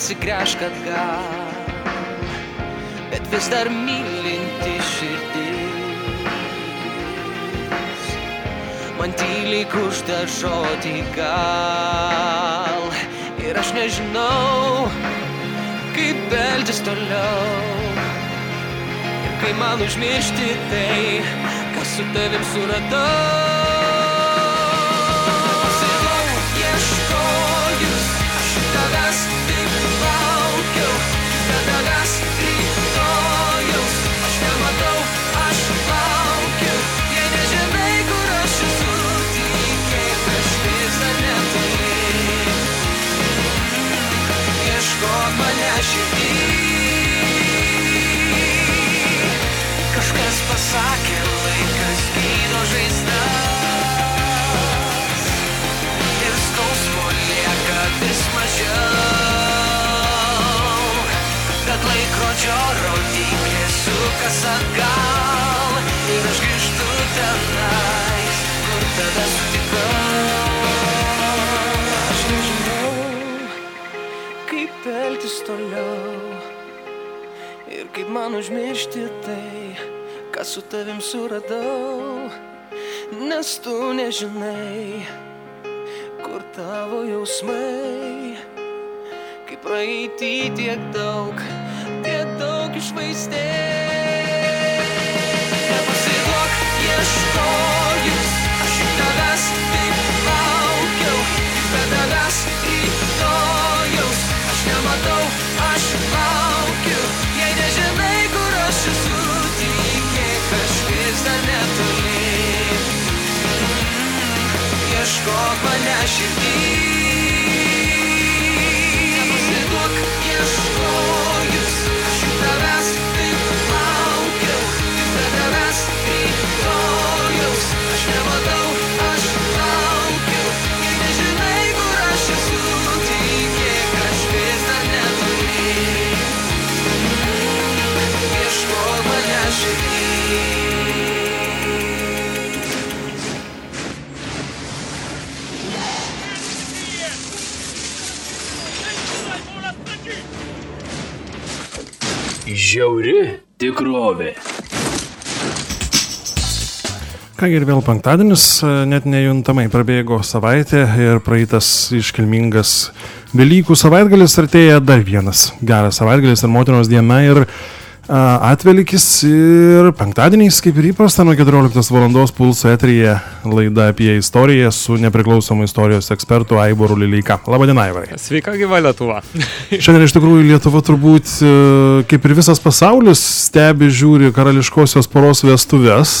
neatsigręžk atgal, bet vis dar mylinti širdis. Man tyliai kužda žodį gal ir aš nežinau, kaip elgtis toliau. Ir kaip man užmiršti tai, kas su tavim suradau. Pasakė, laikas gydo žaizdas. Ir skausmo lieka vis mažiau. Bet laikrodžio rodiklė sukas atgal. Ir aš grįžtu tenais, kur tave sutikau. Aš nežinau kaip elgtis toliau ir kaip man užmiršti tai, ką su tavim suradau, nes tu nežinai, kur tavo jausmai, kaip praeitį tiek daug, tiek daug išvaistė. Ieškok mane širdį. Nepasiduok Žiauri tikrovė. Kągi ir vėl penktadienis, e, net nejuntamai prabėgo savaitė ir praeitas iškilmingas Velykų savaitgalis artėja dar vienas geras savaitgalis ir motinos diena ir a, atvelykis ir penktadieniais, kaip ir įprasta, nuo 14 val. pulso eteryje laida apie istoriją su nepriklausomu istorijos ekspertu Aiboru Lileika. Labadiena, Aivarai. Sveika gyva Lietuva. Šiandien iš tikrųjų Lietuva turbūt, e, kaip ir visas pasaulis, stebi, žiūri karališkosios poros vestuves.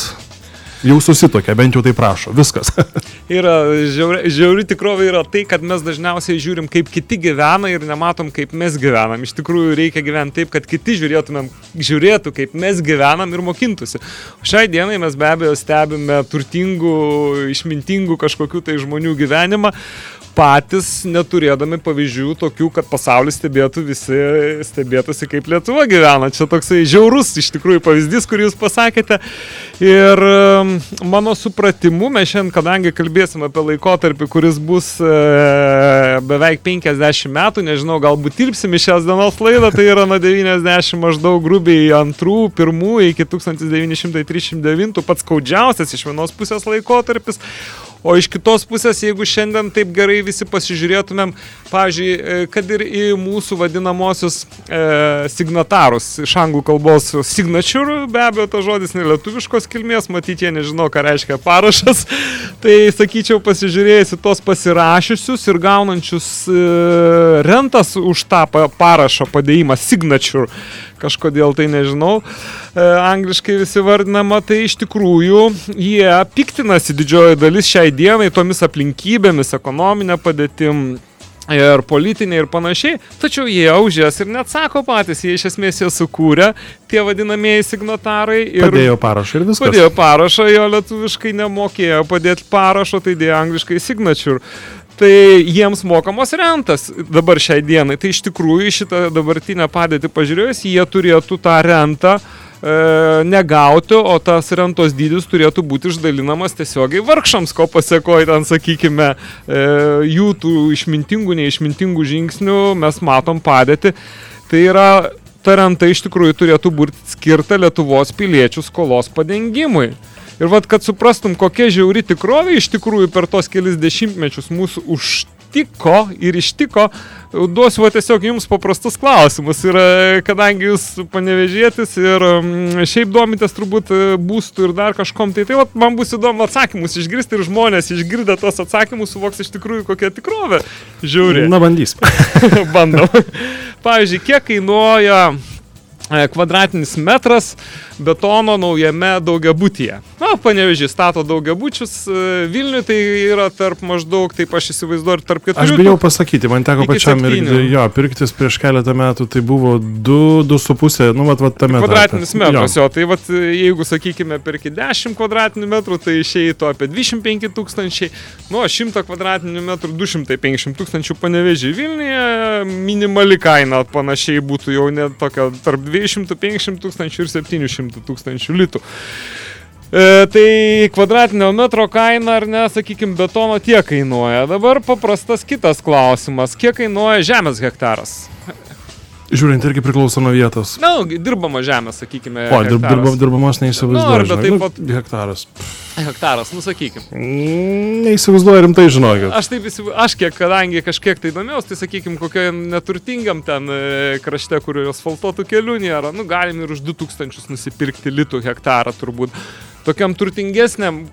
Jau susitokia, bent jau tai prašo. Viskas. Yra žiauri, žiauri tikrovė yra tai, kad mes dažniausiai žiūrim, kaip kiti gyvena ir nematom, kaip mes gyvenam. Iš tikrųjų reikia gyventi taip, kad kiti žiūrėtumėm, žiūrėtų, kaip mes gyvenam ir mokintųsi. Šiai dienai mes be abejo stebime turtingų, išmintingų kažkokių tai žmonių gyvenimą patys neturėdami pavyzdžių tokių, kad pasaulis stebėtų visi, stebėtųsi kaip Lietuva gyvena. Čia toksai žiaurus iš tikrųjų pavyzdys, kurį jūs pasakėte. Ir um, mano supratimu, mes šiandien, kadangi kalbėsim apie laikotarpį, kuris bus e, beveik 50 metų, nežinau, galbūt tilpsim į šios dienos laidą, tai yra nuo 90 maždaug grubiai antrų, pirmų iki 1939, pats skaudžiausias iš vienos pusės laikotarpis. O iš kitos pusės, jeigu šiandien taip gerai visi pasižiūrėtumėm, pavyzdžiui, e, kad ir į mūsų vadinamosius e, signatarus, iš anglų kalbos signature, be abejo, tas žodis nelietuviškos kilmės, matyti jie nežino, ką reiškia parašas, tai sakyčiau, pasižiūrėjus į tos pasirašiusius ir gaunančius e, rentas už tą pa- parašo padėjimą signature, kažkodėl tai nežinau, e, angliškai visi vardinama, tai iš tikrųjų jie piktinasi didžioji dalis šiai dienai tomis aplinkybėmis, ekonominė padėtim. Ir politinė ir panašiai, tačiau jie už jas ir neatsako patys, jie iš esmės jie sukūrė, tie vadinamieji signatarai. Ir Padėjo parašą ir viskas. Padėjo parašą, jo lietuviškai nemokėjo padėti parašo, tai dėjo angliškai signature. Tai jiems mokamos rentas dabar šiai dienai. Tai iš tikrųjų šitą dabartinę padėtį pažiūrėjus, jie turėtų tą rentą negauti, o tas rentos dydis turėtų būti išdalinamas tiesiogiai vargšams, ko pasiekoja ten, sakykime, e, jų tų išmintingų, neišmintingų žingsnių mes matom padėti. Tai yra ta renta iš tikrųjų turėtų būti skirta Lietuvos piliečių skolos padengimui. Ir vad, kad suprastum, kokia žiauri tikrovė iš tikrųjų per tos kelis dešimtmečius mūsų užtiko ir ištiko, duosiu va, tiesiog jums paprastus klausimus. Ir e, kadangi jūs panevežėtis ir mm, šiaip domitės turbūt e, būstų ir dar kažkom, tai tai va, man bus įdomu atsakymus išgirsti ir žmonės išgirdę tos atsakymus suvoks iš tikrųjų kokia tikrovė žiauri. Na, bandys. Bandom. Pavyzdžiui, kiek kainuoja kvadratinis metras betono naujame daugiabutyje. Na, panevežiai stato daugiabučius, e, Vilniui tai yra tarp maždaug, taip aš įsivaizduoju, tarp keturių. Aš bijau pasakyti, man teko pačiam septynių. jo, pirktis prieš keletą metų, tai buvo 2,5, nu, vat, vat tame. Kvadratinis tarpe. metras, Jo. jo. Tai vat, jeigu, sakykime, perki 10 kvadratinių metrų, tai išeitų apie 25 tūkstančiai, nu, 100 kvadratinių metrų 250 tūkstančių panevežiai Vilniuje, minimali kaina panašiai būtų jau net tokia tarp 250 tūkstančių ir 700 tūkstančių litų. E, tai kvadratinio metro kaina, ar ne, sakykime, betono tiek kainuoja. Dabar paprastas kitas klausimas. Kiek kainuoja žemės hektaras? Žiūrint, irgi priklauso nuo vietos. Na, nu, dirbama žemė, sakykime. O, dirb, hektaras. dirba, dirbamos neįsivaizduoju. Nu, arba taip Nu, pat- Hektaras. Hektaras, nu sakykim. Mm, Neįsivaizduoju rimtai, žinokit. Aš taip įsivaizduoju, aš kiek, kadangi kažkiek tai domėjausi, tai sakykim, kokioje neturtingam ten e, krašte, kur asfaltuotų kelių nėra, nu galim ir už 2000 nusipirkti litų hektarą turbūt. Tokiam turtingesniam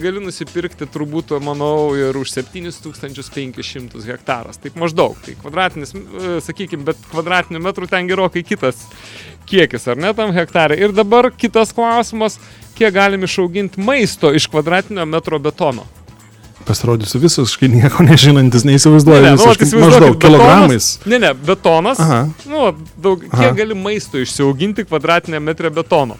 gali nusipirkti turbūt, manau, ir už 7500 hektaras. Taip maždaug. Tai kvadratinis, e, sakykim, bet kvadratinių metrų ten gerokai kitas kiekis, ar ne tam hektarė. Ir dabar kitas klausimas, kiek galim išauginti maisto iš kvadratinio metro betono. Pasirodysiu visiškai nieko nežinantis, neįsivaizduoju. Ne, ne, nu, visiškai, maždaug betonas- kilogramais. Ne, ne, betonas. Aha. Nu, daug, Aha. kiek gali maisto išsiauginti kvadratinę metrę betono?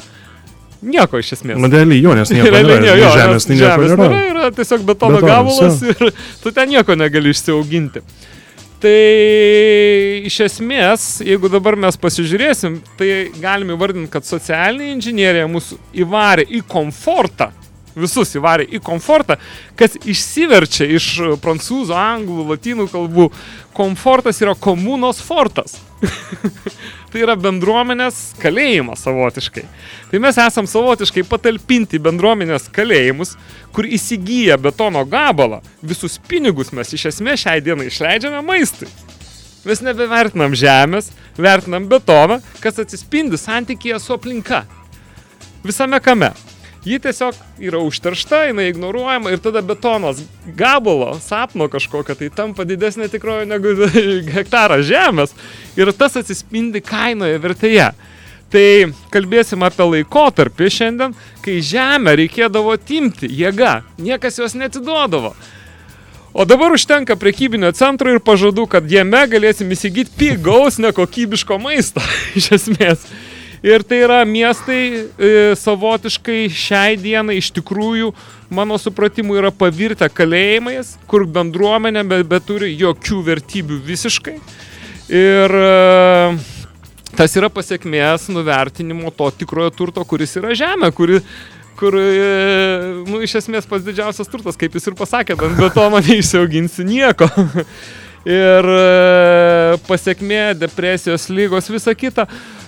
Nieko iš esmės. Modeliai jo, nes nieko Realiai nėra. jo, žemės, nes žemės nėra. nėra, yra tiesiog betono gabalas ir tu ten nieko negali išsiauginti. Tai iš esmės, jeigu dabar mes pasižiūrėsim, tai galim įvardinti, kad socialinė inžinierija mūsų įvarė į komfortą, visus įvarė į komfortą, kas išsiverčia iš prancūzų, anglų, latinų kalbų. Komfortas yra komunos fortas. tai yra bendruomenės kalėjimas savotiškai. Tai mes esam savotiškai patalpinti bendruomenės kalėjimus, kur įsigyja betono gabalą, visus pinigus mes iš esmės šiai dienai išleidžiame maistui. Mes nebevertinam žemės, vertinam betoną, kas atsispindi santykėje su aplinka. Visame kame. Ji tiesiog yra užteršta, jinai ignoruojama ir tada betonas gabalo, sapno kažkokio, tai tampa didesnė tikroji negu hektaras žemės ir tas atsispindi kainoje vertėje. Tai kalbėsim apie laikotarpį šiandien, kai žemę reikėdavo timti jėga, niekas jos netiduodavo. O dabar užtenka prekybinio centro ir pažadų, kad jame galėsim įsigyti pigaus, nekokybiško maisto, iš esmės. Ir tai yra miestai e, savotiškai šiai dienai iš tikrųjų, mano supratimu, yra pavirtę kalėjimais, kur bendruomenė bet be turi jokių vertybių visiškai. Ir e, tas yra pasiekmės nuvertinimo to tikrojo turto, kuris yra žemė, kuri kur, e, nu, iš esmės pats didžiausias turtas, kaip jis ir pasakė, ant betono neišsiauginsi nieko. Ir e, pasiekmė, depresijos lygos, visa kita.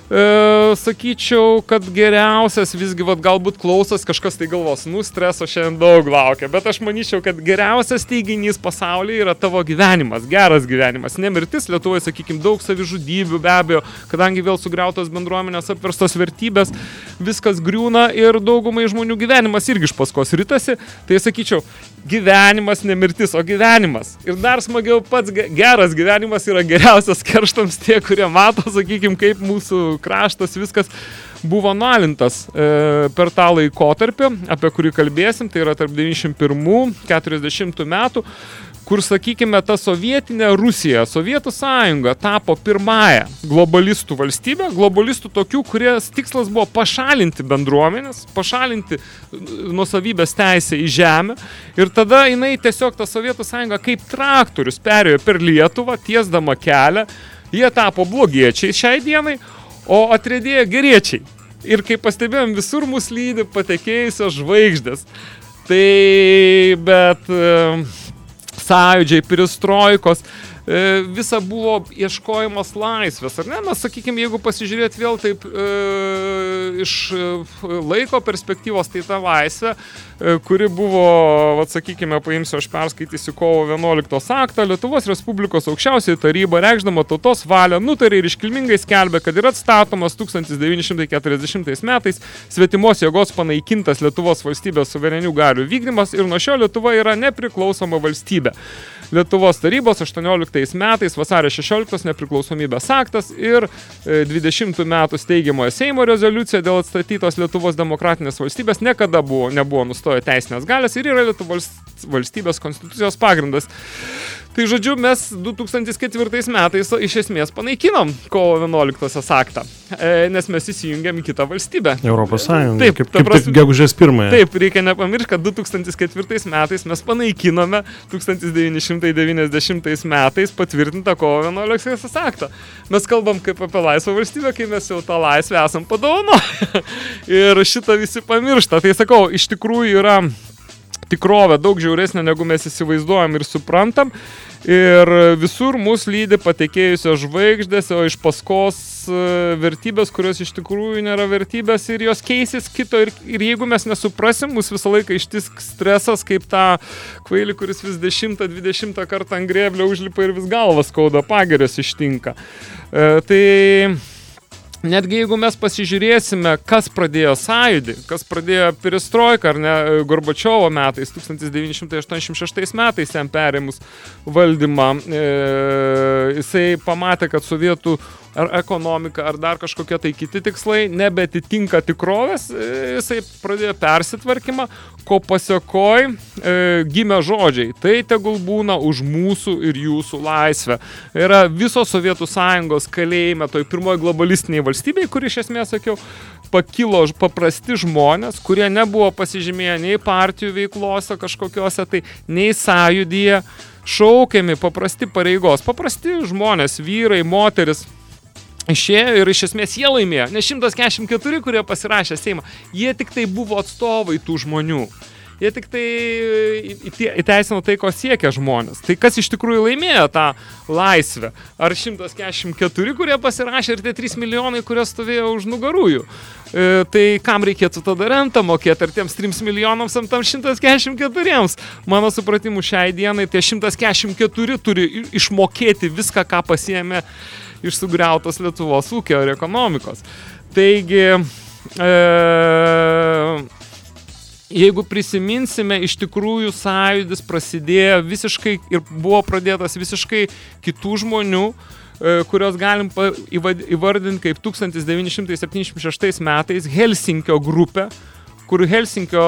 E, sakyčiau, kad geriausias visgi, vat, galbūt klausas kažkas tai galvos, nu, streso šiandien daug laukia, bet aš manyčiau, kad geriausias teiginys pasaulyje yra tavo gyvenimas, geras gyvenimas, nemirtis, Lietuvoje, sakykime, daug savižudybių be abejo, kadangi vėl sugriautos bendruomenės, apverstos vertybės, viskas griūna ir daugumai žmonių gyvenimas irgi iš paskos rytasi, tai sakyčiau, gyvenimas, nemirtis, o gyvenimas. Ir dar smagiau pats ge- geras gyvenimas yra geriausias kerštams tie, kurie mato, sakykime, kaip mūsų kraštas viskas buvo nualintas e, per tą laikotarpį, apie kurį kalbėsim, tai yra tarp 91-40 metų, kur, sakykime, ta sovietinė Rusija, Sovietų sąjunga tapo pirmąją globalistų valstybę, globalistų tokių, kuries tikslas buvo pašalinti bendruomenės, pašalinti e, nusavybės teisę į žemę ir tada jinai tiesiog ta Sovietų sąjunga kaip traktorius perėjo per Lietuvą, tiesdama kelią, jie tapo blogiečiai šiai dienai, o atrėdėjo geriečiai. Ir kaip pastebėjom, visur mus lydi patekėjusios žvaigždės. Tai, bet e, sąjūdžiai, peristrojkos, e, visa buvo ieškojimas laisvės, ar ne? Mes, sakykime, jeigu pasižiūrėt vėl taip e, iš e, laiko perspektyvos, tai ta laisvė, e, kuri buvo, vat, sakykime, paimsiu, aš perskaitysiu kovo 11 aktą, Lietuvos Respublikos aukščiausiai taryba, reikšdama tautos valią, nutarė ir iškilmingai skelbė, kad yra atstatomas 1940 metais svetimos jėgos panaikintas Lietuvos valstybės suverenių galių vykdymas ir nuo šio Lietuva yra nepriklausoma valstybė. Lietuvos tarybos 18 metais vasario 16 nepriklausomybės aktas ir e, 20 metų steigiamojo Seimo rezoliucija dėl atstatytos Lietuvos demokratinės valstybės niekada buvo, nebuvo nustoję teisinės galės ir yra Lietuvos valstybės konstitucijos pagrindas. Tai žodžiu, mes 2004 metais iš esmės panaikinom kovo 11 aktą, e, nes mes įsijungėm į kitą valstybę. Europos Sąjunga. Taip, kaip, kaip tik gegužės pirmąją. Taip, reikia nepamiršti, kad 2004 metais mes panaikinome 1990 metais patvirtintą kovo 11 aktą. Mes kalbam kaip apie laisvą valstybę, kai mes jau tą laisvę esam padovanoję. Ir šitą visi pamiršta. Tai sakau, iš tikrųjų yra tikrovė daug žiauresnė, negu mes įsivaizduojam ir suprantam. Ir visur mus lydi patekėjusios žvaigždės, o iš paskos e, vertybės, kurios iš tikrųjų nėra vertybės ir jos keisis kito. Ir, ir jeigu mes nesuprasim, mus visą laiką ištisk stresas, kaip tą kvailį, kuris vis 10-20 kartą ant grėblio užlipa ir vis galvas skauda, pagerios ištinka. E, tai Netgi jeigu mes pasižiūrėsime, kas pradėjo sąjūdį, kas pradėjo perestroiką, ar ne, Gorbačiovo metais, 1986 metais jam perėmus valdymą, e, jisai pamatė, kad sovietų ar ekonomika, ar dar kažkokie tai kiti tikslai nebetitinka tikrovės, e, jisai pradėjo persitvarkymą, ko pasiekoj e, gimė žodžiai. Tai tegul būna už mūsų ir jūsų laisvę. Yra visos Sovietų sąjungos kalėjime, toj pirmoji globalistiniai valstybei, kur iš esmės sakiau, pakilo paprasti žmonės, kurie nebuvo pasižymėję nei partijų veiklose kažkokiuose, tai nei sąjūdyje, šaukiami paprasti pareigos, paprasti žmonės, vyrai, moteris, Išėjo ir iš esmės jie laimėjo, nes 144, kurie pasirašė Seimą, jie tik tai buvo atstovai tų žmonių. Jie tik tai į- įteisino tai, ko siekia žmonės. Tai kas iš tikrųjų laimėjo tą laisvę? Ar 144, kurie pasirašė ir tie 3 milijonai, kurie stovėjo už nugarųjų? E, tai kam reikėtų tada rentą mokėti? Ar tiems 3 milijonams, ar tam 144? Mano supratimu, šiai dienai tie 144 turi išmokėti viską, ką pasiemė iš sugriautos Lietuvos ūkio ir ekonomikos. Taigi, e, jeigu prisiminsime, iš tikrųjų sąjūdis prasidėjo visiškai ir buvo pradėtas visiškai kitų žmonių, e, kurios galim įvardinti kaip 1976 metais Helsinkio grupę, kur Helsinkio,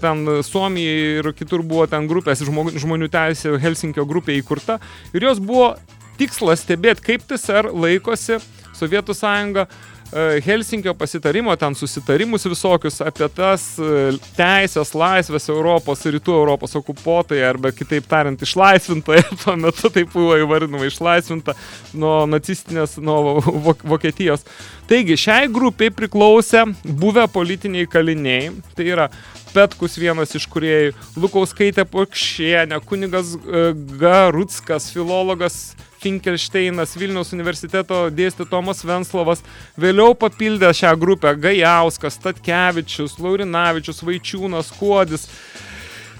ten Suomijai ir kitur buvo ten grupės žmonių teisė Helsinkio grupė įkurta ir jos buvo tikslas stebėti, kaip TSR laikosi Sovietų sąjunga e, Helsinkio pasitarimo, ten susitarimus visokius apie tas e, teisės, laisvės Europos, rytų Europos okupuotojai, arba kitaip tariant, išlaisvintoje, tuo metu taip buvo įvardinama išlaisvinta nuo nacistinės, nuo Vok- Vokietijos. Taigi, šiai grupiai priklausė buvę politiniai kaliniai, tai yra Petkus vienas iš kuriejų, Lukauskaitė Pokšienė, kunigas e, Garutskas, filologas Finkelšteinas, Vilniaus universiteto dėstė Tomas Venslovas, vėliau papildė šią grupę Gajauskas, Tatkevičius, Laurinavičius, Vaičiūnas, Kuodis.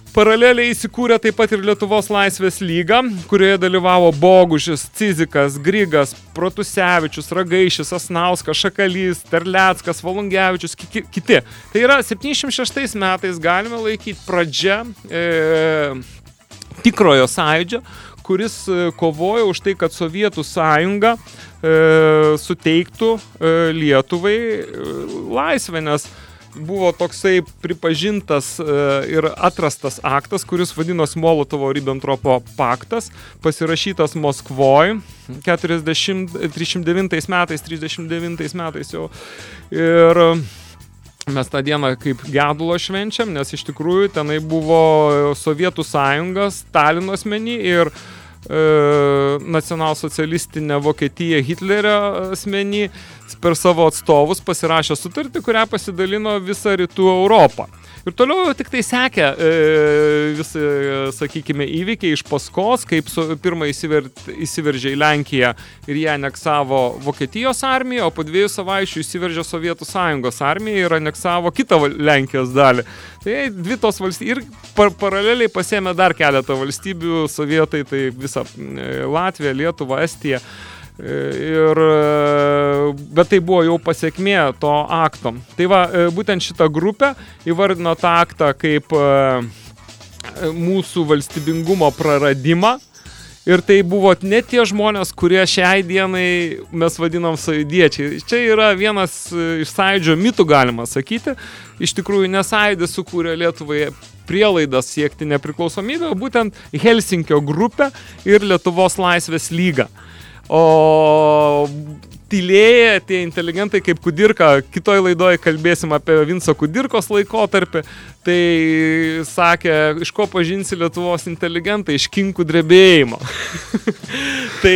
Paraleliai įsikūrė taip pat ir Lietuvos laisvės lyga, kurioje dalyvavo Bogužis, Cizikas, Grigas, Protusevičius, Ragaišis, Asnauskas, Šakalys, Terleckas, Valungevičius, ki- kiti. Tai yra 76 metais galime laikyti pradžia e, tikrojo sąjūdžio, kuris e, kovojo už tai, kad Sovietų sąjunga e, suteiktų e, Lietuvai e, laisvę, nes buvo toksai pripažintas e, ir atrastas aktas, kuris vadinosi Molotovo-Ribbentropo paktas, pasirašytas Moskvoje 40, 39 metais, 39 metais jau. Ir Mes tą dieną kaip gedulo švenčiam, nes iš tikrųjų tenai buvo Sovietų sąjungas, Stalino asmenį ir e, nacionalsocialistinę Vokietiją Hitlerio asmenį per savo atstovus pasirašė sutartį, kurią pasidalino visą rytų Europą. Ir toliau tik tai sekė e, visi, sakykime, įvykiai iš paskos, kaip su, pirmą įsiver, įsiveržė į Lenkiją ir ją aneksavo Vokietijos armija, o po dviejų savaičių įsiveržė Sovietų sąjungos armija ir aneksavo kitą Lenkijos dalį. Tai dvi tos valstybės ir par paraleliai pasėmė dar keletą valstybių, sovietai, tai visą e, Latviją, Lietuvą, Estiją. Ir, e, bet tai buvo jau pasiekmė to akto. Tai va, e, būtent šitą grupę įvardino tą aktą kaip e, mūsų valstybingumo praradimą. Ir tai buvo ne tie žmonės, kurie šiai dienai mes vadinam sąjudiečiai. Čia yra vienas iš sąjūdžio mitų, galima sakyti. Iš tikrųjų, nesąjūdis sukūrė Lietuvai prielaidas siekti nepriklausomybę, būtent Helsinkio grupę ir Lietuvos laisvės lygą. O tylėję tie inteligentai kaip Kudirka, kitoj laidoje kalbėsim apie Vinco Kudirkos laikotarpį, tai sakė, iš ko pažinsi Lietuvos inteligentai, iš kinkų drebėjimo. tai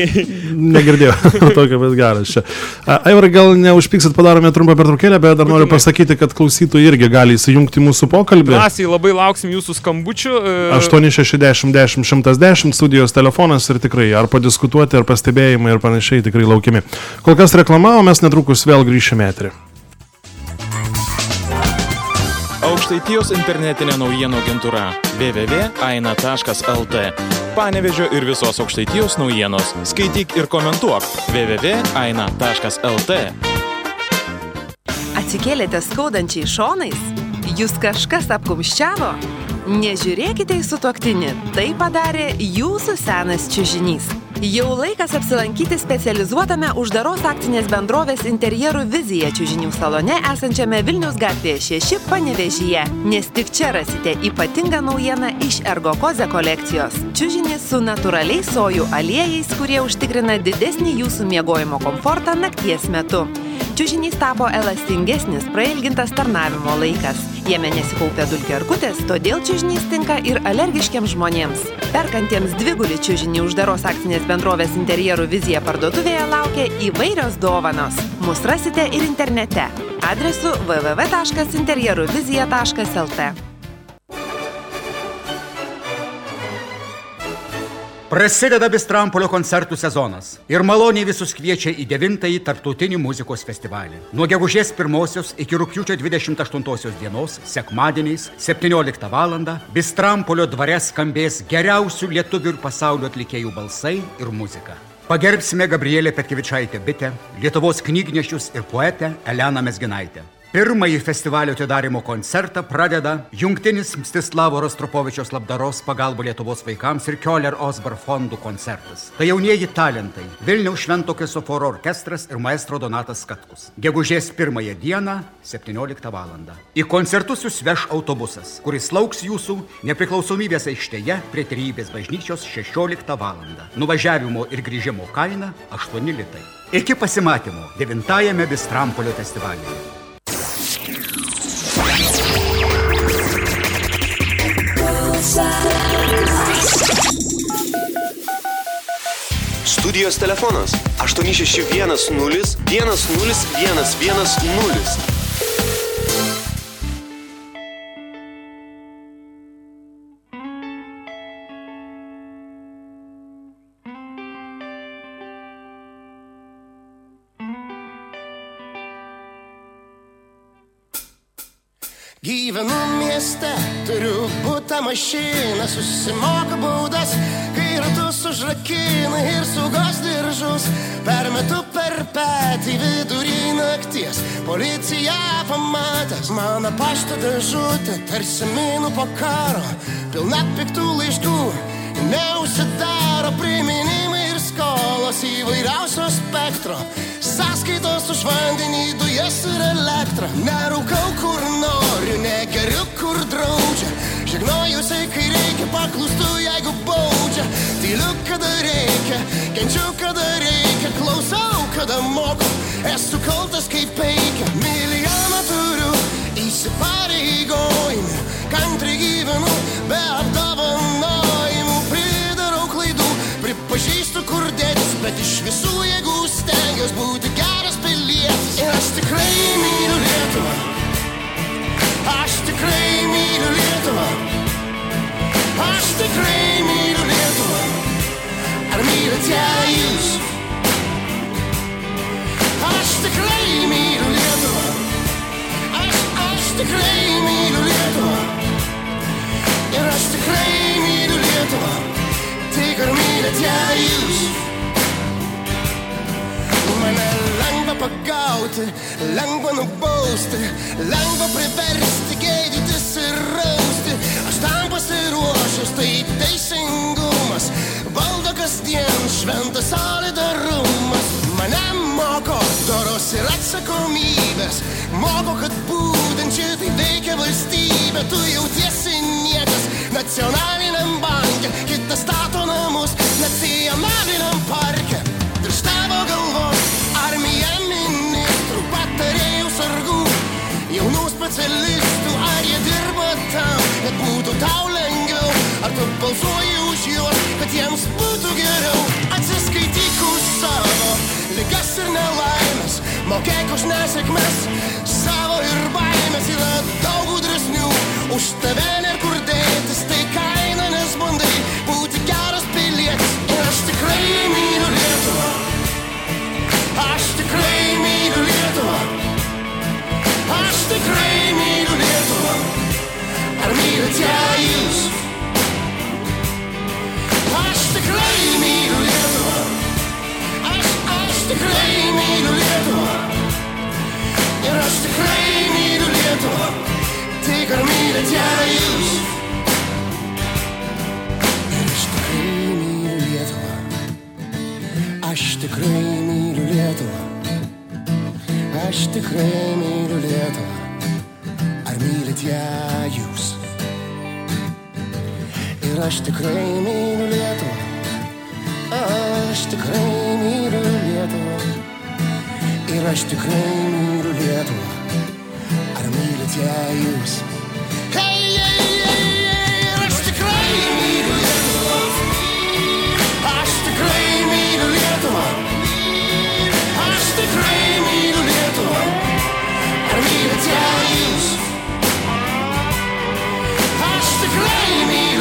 Negirdėjau tokio, bet geras čia. A, Aivarai, gal neužpiksit, padarome trumpą pertraukėlę, bet dar noriu pasakyti, kad klausytojai irgi gali įsijungti mūsų pokalbį. drąsiai labai lauksim jūsų skambučių. e, 860 10 110 studijos telefonas ir tikrai ar padiskutuoti, ar pastebėjimai ir panašiai tikrai laukiami. Kol kas reklama, o mes netrukus vėl grįšime eterį. Aukštaitijos internetinė naujienų agentūra www.aina.lt. Panevežio ir visos aukštaitijos naujienos. Skaityk ir komentuok www.aina.lt. Atsikėlėte skaudančiai šonais? Jūs kažkas apkumščiavo? Nežiūrėkite į sutuoktinį, tai padarė jūsų senas čiužinys. Jau laikas apsilankyti specializuotame uždaros akcinės bendrovės interjerų vizija čiužinių salone esančiame Vilnius gatvėje 6 panevežyje, nes tik čia rasite ypatingą naujieną iš Ergokoze kolekcijos. Čiužinys su natūraliais sojų aliejais, kurie užtikrina didesnį jūsų miegojimo komfortą nakties metu. Čiužinys tapo elastingesnis, prailgintas tarnavimo laikas. Jame nesikaupia dulkių arkutės, todėl čiužinys tinka ir alergiškiams žmonėms. Perkantiems dvigulį čiužinį uždaros akcinės bendrovės interjerų vizija parduotuvėje laukia įvairios dovanos. Mus rasite ir internete adresu www.interjeruvizija.lt. Prasideda Bistrampolio koncertų sezonas ir maloniai visus kviečia į 9-ąjį tarptautinį muzikos festivalį. Nuo gegužės 1 iki rūpiučio 28 dienos, sekmadieniais 17 val. Bistrampolio dvare skambės geriausių lietuvių ir pasaulio atlikėjų balsai ir muzika. Pagerbsime Gabrielę Petkevičaitę Bitę, Lietuvos knygnešius ir poetę Eleną Mesginaitę. Pirmąjį festivalio atidarimo koncertą pradeda jungtinis Mstislavo Rostropovičios labdaros pagalba Lietuvos vaikams ir Kioler Osbar fondų koncertas. Tai jaunieji talentai - Vilniaus Švento Kesoforo orkestras ir maestro Donatas Katkus. Gegužės pirmąją dieną 17 val. Į koncertus jūs veš autobusas, kuris lauks jūsų nepriklausomybės aikštėje prie Trybės bažnyčios 16 val. Nuvažiavimo ir grįžimo kaina 8 litai. Iki pasimatymo 9-ame Bistrampolio festivalyje. Studijos telefonas 861 0 10 110. Gyvenu mieste, turiu būtą mašiną, susimoku baudas, kai ratus užrakina ir saugos diržus. Permetu per petį vidurį nakties, policija pamatęs mano pašto dėžutę, tarsi minų po karo, pilna piktų laiškų, neužsidaro priminimai ir skolos įvairiausio spektro. Sąskaitos už vandenį, dujas ir elektrą. Nerūkau kur noriu, negeriu kur draudžia. Žegnojusiai, kai reikia, paklūstu, jeigu baudžia. Tyliu, kada reikia, kenčiu, kada reikia, klausau, kada moku. Esu kaltas kaip peikia, milijoną turiu, įsipareigojimų. Kantriai gyvenu, be apdovanojimų, pridarau klaidų, pripažįstu, kur dėti. bet iš visų jėgų stengiuosi būti geras pilietis. Ir aš tikrai myliu Lietuvą. Aš tikrai myliu Lietuvą. Aš tikrai myliu Lietuvą. Ar mylite jūs? Aš tikrai myliu Lietuvą. Aš, aš tikrai myliu Lietuvą. Tik ar mylite jūs? Mane lengva pagauti, lengva nubausti, lengva priversti gėdytis ir rausti. Aš pasiruošęs, tai teisingumas, valdo kasdien šventas solidarumas. Mane moko doros ir atsakomybės, moko, kad būtent šitai veikia valstybė, tu jautiesi niekas nacionaliniam bankė, kitas stato namus nacionaliniam parke. Virš tavo galvos armija ministrų, patarėjų sargų, jaunų specialistų, ar jie dirba tam, kad būtų tau kad jiems būtų geriau. Atsiskaityk už savo ligas ir nelaimės, mokėk už nesėkmes, savo ir baimės yra daug gudresnių, už tave nėra Aš tikrai myliu Lietuvą. Aš, aš tikrai myliu Lietuvą. Ir aš tikrai myliu Lietuvą. Tik ar mylite jūs? Ir aš tikrai myliu Lietuvą. Aš tikrai myliu Lietuvą. Aš tikrai myliu Lietuvą. Ar mylit ją jūs? Ir aš tikrai myliu Lietuvą. Aš tikrai myliu Lietuvą. Ir aš tikrai myliu Lietuvą. Ar mylit ją jūs? Hei, hei, hei, hei, ir aš tikrai myliu Lietuvą. Aš tikrai myliu Lietuvą. Aš tikrai myliu Lietuvą. Ar mylite jūs? Aš tikrai myliu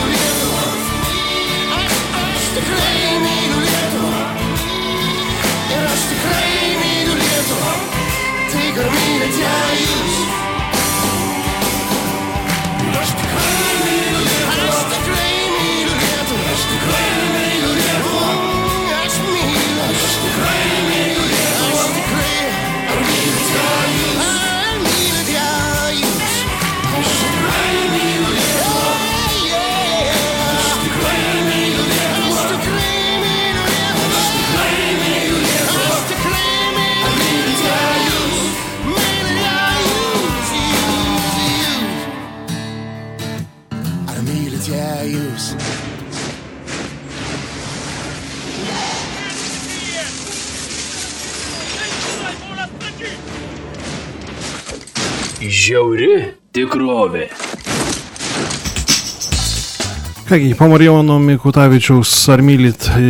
Tik ar mylite Žiauri tikrovė. Kągi, po Marijono Mikutavičiaus, ar mylit e,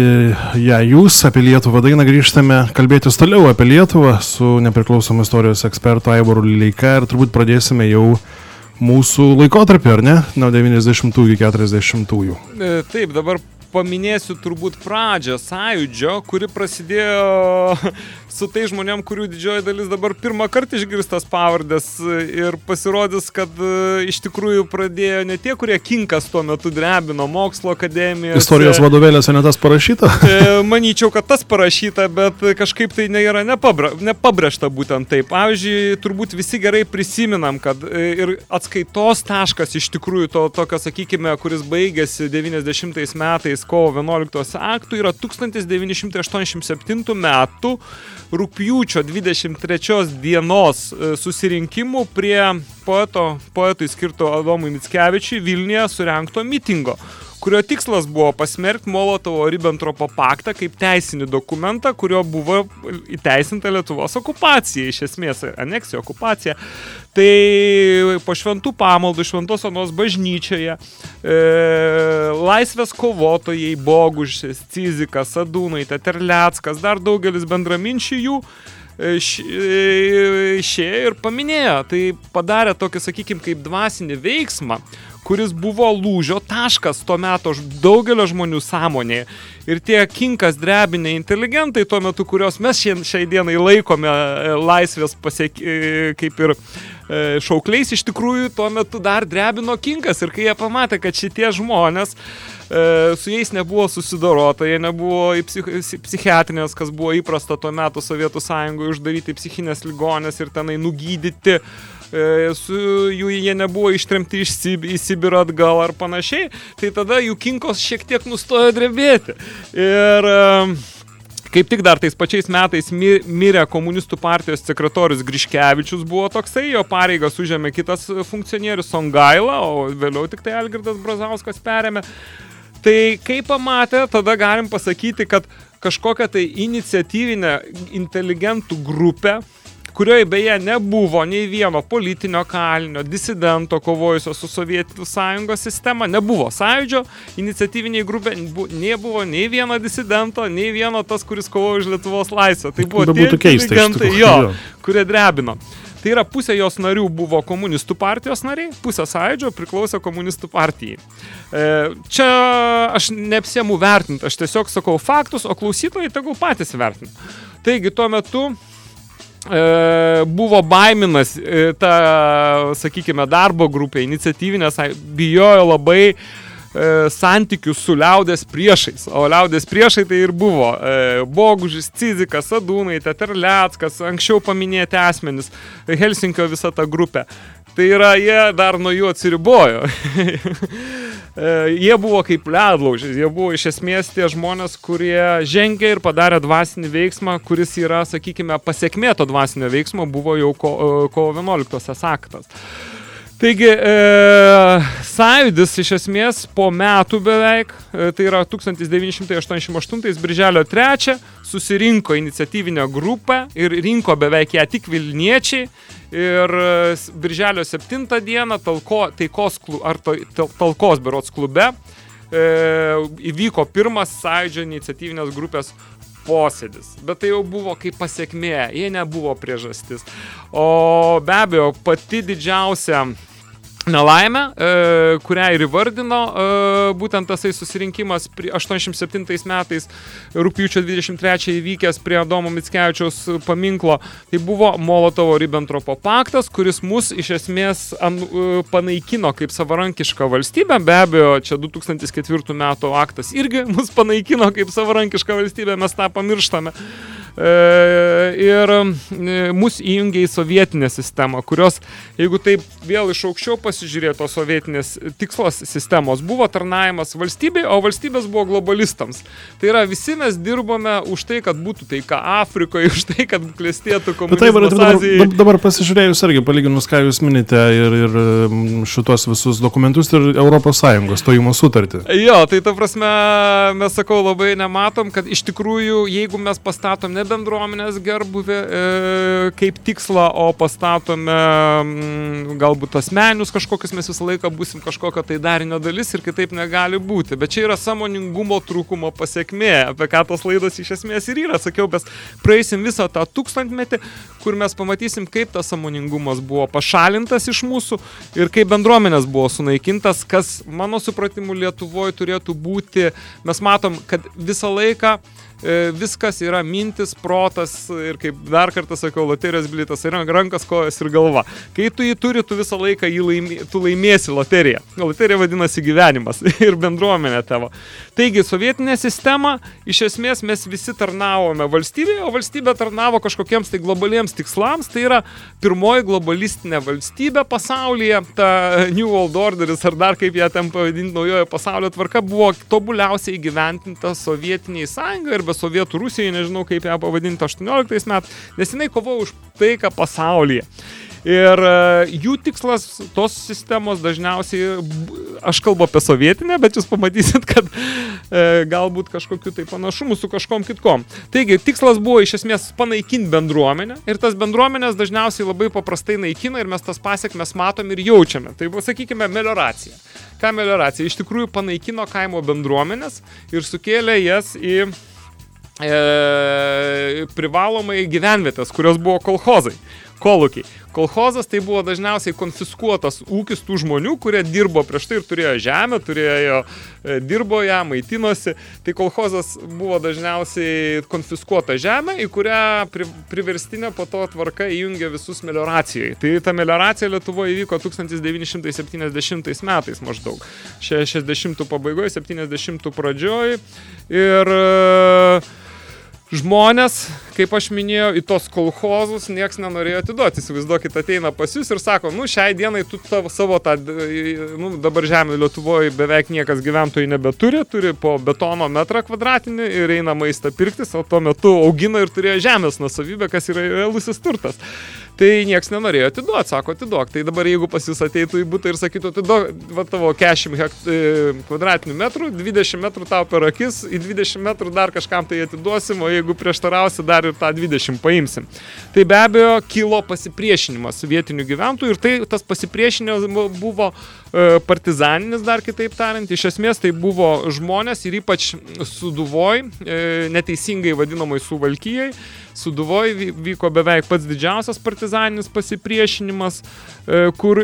ją jūs apie Lietuvą dainą grįžtame kalbėtis toliau apie Lietuvą su nepriklausomu istorijos ekspertu Aivaru Leika ir turbūt pradėsime jau mūsų laikotarpį, ar ne? Nuo 90 iki 40. E, Taip, dabar paminėsiu turbūt pradžią sąjūdžio, kuri prasidėjo su tai žmonėm, kurių didžioji dalis dabar pirmą kartą išgirstas pavardės ir pasirodys, kad e, iš tikrųjų pradėjo ne tie, kurie kinkas tuo metu drebino mokslo akademiją. Istorijos vadovėlėse ne tas parašyta? E, Manyčiau, kad tas parašyta, bet kažkaip tai nėra nepabra, nepabrėžta būtent taip. Pavyzdžiui, turbūt visi gerai prisiminam, kad e, ir atskaitos taškas iš tikrųjų to tokio, sakykime, kuris baigėsi 90 metais kovo 11 aktų, yra 1987 metų rūpjūčio 23 dienos e, susirinkimų prie poeto, poetui skirto Adomui Mickevičiui Vilniuje surenkto mitingo kurio tikslas buvo pasmerkti Molotovo-Ribbentropo paktą kaip teisinį dokumentą, kurio buvo įteisinta Lietuvos okupacija, iš esmės aneksija, okupacija. Tai po šventų pamaldų šventos onos bažnyčioje e, laisvės kovotojai, Bogužis, Cizikas, Sadūnaitė, Terleckas, dar daugelis bendraminčių jų išėjo ir paminėjo. Tai padarė tokį, sakykime, kaip dvasinį veiksmą, kuris buvo lūžio taškas tuo metu daugelio žmonių sąmonėje. Ir tie kinkas drebiniai inteligentai tuo metu, kurios mes šiai, šiai dienai laikome e, laisvės pasiek, e, kaip ir e, šaukliais, iš tikrųjų tuo metu dar drebino kinkas. Ir kai jie pamatė, kad šitie žmonės su jais nebuvo susidorota, jie nebuvo į psich, psichiatrinės, kas buvo įprasta tuo metu Sovietų sąjungoje, uždaryti psichinės ligonės ir tenai nugydyti su jų jie nebuvo ištremti iš Sib į Sibirą atgal ar panašiai, tai tada jų kinkos šiek tiek nustojo drebėti. Ir Kaip tik dar tais pačiais metais mirė komunistų partijos sekretorius Griškevičius buvo toksai, jo pareigas užėmė kitas funkcionierius Songaila, o vėliau tik tai Algirdas Brazauskas perėmė. Tai kaip pamatė, tada galim pasakyti, kad kažkokią tai iniciatyvinę inteligentų grupę, kurioje beje nebuvo nei vieno politinio kalinio, disidento kovojusio su Sovietų sąjungos sistema, nebuvo sąjūdžio, iniciatyviniai grupė nebuvo nei vieno disidento, nei vieno tas, kuris kovojo už Lietuvos laisvę. Tai buvo tie inteligentai, jo, kurie drebino. Tai yra pusė jos narių buvo komunistų partijos nariai, pusė sąjūdžio priklausė komunistų partijai. E, čia aš neapsiemu vertinti, aš tiesiog sakau faktus, o klausytojai tegul patys vertina. Taigi tuo metu e, buvo baiminas e, ta, sakykime, darbo grupė, iniciatyvinės, bijojo labai e, santykių su liaudės priešais. O liaudės priešai tai ir buvo e, Bogužis, Cizikas, Sadūnaitė, Terleckas, anksčiau paminėti asmenys, Helsinkio visa ta grupė. Tai yra, jie dar nuo jų atsiribojo. jie buvo kaip ledlaužis, jie buvo iš esmės tie žmonės, kurie žengė ir padarė dvasinį veiksmą, kuris yra, sakykime, pasiekmė to dvasinio veiksmo, buvo jau kovo ko 11 aktas. Taigi, e, sąjūdis iš esmės po metų beveik, e, tai yra 1988 birželio 3, susirinko iniciatyvinę grupę ir rinko beveik ją tik Vilniečiai. Ir e, birželio 7 dieną talko, taikos klub, ar to, tal, talkos berots klube e, įvyko pirmas sąjūdžio iniciatyvinės grupės posėdis. Bet tai jau buvo kaip pasiekmė, jie nebuvo priežastis. O be abejo, pati didžiausia nelaimę, e, kurią ir įvardino e, būtent tasai susirinkimas 87 metais rūpiučio 23 įvykęs prie Adomo Mickevičiaus paminklo. Tai buvo Molotovo-Ribbentropo paktas, kuris mus iš esmės e, panaikino kaip savarankišką valstybę. Be abejo, čia 2004 metų aktas irgi mus panaikino kaip savarankišką valstybę, mes tą pamirštame. E, ir e, mus įjungia į sovietinę sistemą, kurios, jeigu taip vėl iš aukščiau pasižiūrėto sovietinės tikslas sistemos, buvo tarnavimas valstybei, o valstybės buvo globalistams. Tai yra, visi mes dirbome už tai, kad būtų taika Afrikoje, už tai, kad klestėtų komunizmas dabar, Azijai. dabar, dabar pasižiūrėjus irgi, palyginus, ką jūs minite ir, ir šitos visus dokumentus ir ES stojimo sutartį. Jo, tai ta prasme, mes sakau, labai nematom, kad iš tikrųjų, jeigu mes pastatom ne bendruomenės gerbuvį e, kaip tikslą, o pastatome m, mm, galbūt asmenius kažkokius, mes visą laiką busim kažkokio tai darinio dalis ir kitaip negali būti. Bet čia yra samoningumo trūkumo pasiekmė, apie ką tos laidos iš esmės ir yra. Sakiau, mes praeisim visą tą tūkstantmetį, kur mes pamatysim, kaip tas samoningumas buvo pašalintas iš mūsų ir kaip bendruomenės buvo sunaikintas, kas mano supratimu Lietuvoje turėtų būti. Mes matom, kad visą laiką viskas yra mintis, protas ir kaip dar kartą sakau, loterijos bilietas yra rankas, kojas ir galva. Kai tu jį turi, tu visą laiką jį laimė, tu laimėsi loteriją. Loterija vadinasi gyvenimas ir bendruomenė tavo. Taigi, sovietinė sistema, iš esmės mes visi tarnavome valstybėje, o valstybė tarnavo kažkokiems tai globaliems tikslams. Tai yra pirmoji globalistinė valstybė pasaulyje, ta New World Orderis ar dar kaip ją ten pavadinti naujojo pasaulio tvarka, buvo tobuliausiai įgyventinta sovietiniai sąjungai ir arba Sovietų Rusijai, nežinau kaip ją pavadinti 18 metais, nes jinai kovojo už taiką pasaulyje. Ir e, jų tikslas tos sistemos dažniausiai, aš kalbu apie sovietinę, bet jūs pamatysit, kad e, galbūt kažkokiu tai panašumu su kažkom kitkom. Taigi, tikslas buvo iš esmės panaikinti bendruomenę ir tas bendruomenės dažniausiai labai paprastai naikina ir mes tas pasiekmes matom ir jaučiame. Tai buvo, sakykime, melioracija. Ką melioracija? Iš tikrųjų panaikino kaimo bendruomenės ir sukėlė jas į e, privalomai gyvenvietės, kurios buvo kolhozai, kolūkiai. Kolhozas tai buvo dažniausiai konfiskuotas ūkis tų žmonių, kurie dirbo prieš tai ir turėjo žemę, turėjo, e, dirbo ją, maitinosi. Tai kolhozas buvo dažniausiai konfiskuota žemė, į kurią pri, priverstinė po to tvarka įjungė visus melioracijai. Tai ta melioracija Lietuvoje įvyko 1970 metais maždaug. Še- 60 pabaigoje, 70 pradžioje. Ir e, žmonės, kaip aš minėjau, į tos kolhozus nieks nenorėjo atiduoti. Įsivaizduokit, ateina pas jūs ir sako, nu šiai dienai tu tavo, savo tą, nu dabar žemė Lietuvoje beveik niekas gyventojų nebeturi, turi po betono metrą kvadratinį ir eina maistą pirktis, o tuo metu augina ir turėjo žemės nusavybę, kas yra realusis turtas. Tai nieks nenorėjo atiduoti, sako, atiduok. Tai dabar jeigu pas jūs ateitų į būtą ir sakytų, atiduok va, tavo 40 hekt, e, kvadratinių metrų, 20 metrų tau per akis, į 20 metrų dar kažkam tai atiduosim, o jeigu prieštarausi, dar ir tą 20 paimsim. Tai be abejo kilo pasipriešinimas vietinių gyventojų ir tai tas pasipriešinimas bu- buvo e, partizaninis, dar kitaip tariant. Iš esmės tai buvo žmonės ir ypač suduvoj, e, neteisingai vadinamai suvalkyjai, Suduvoj vy- vyko beveik pats didžiausias partizaninis pasipriešinimas, e, kur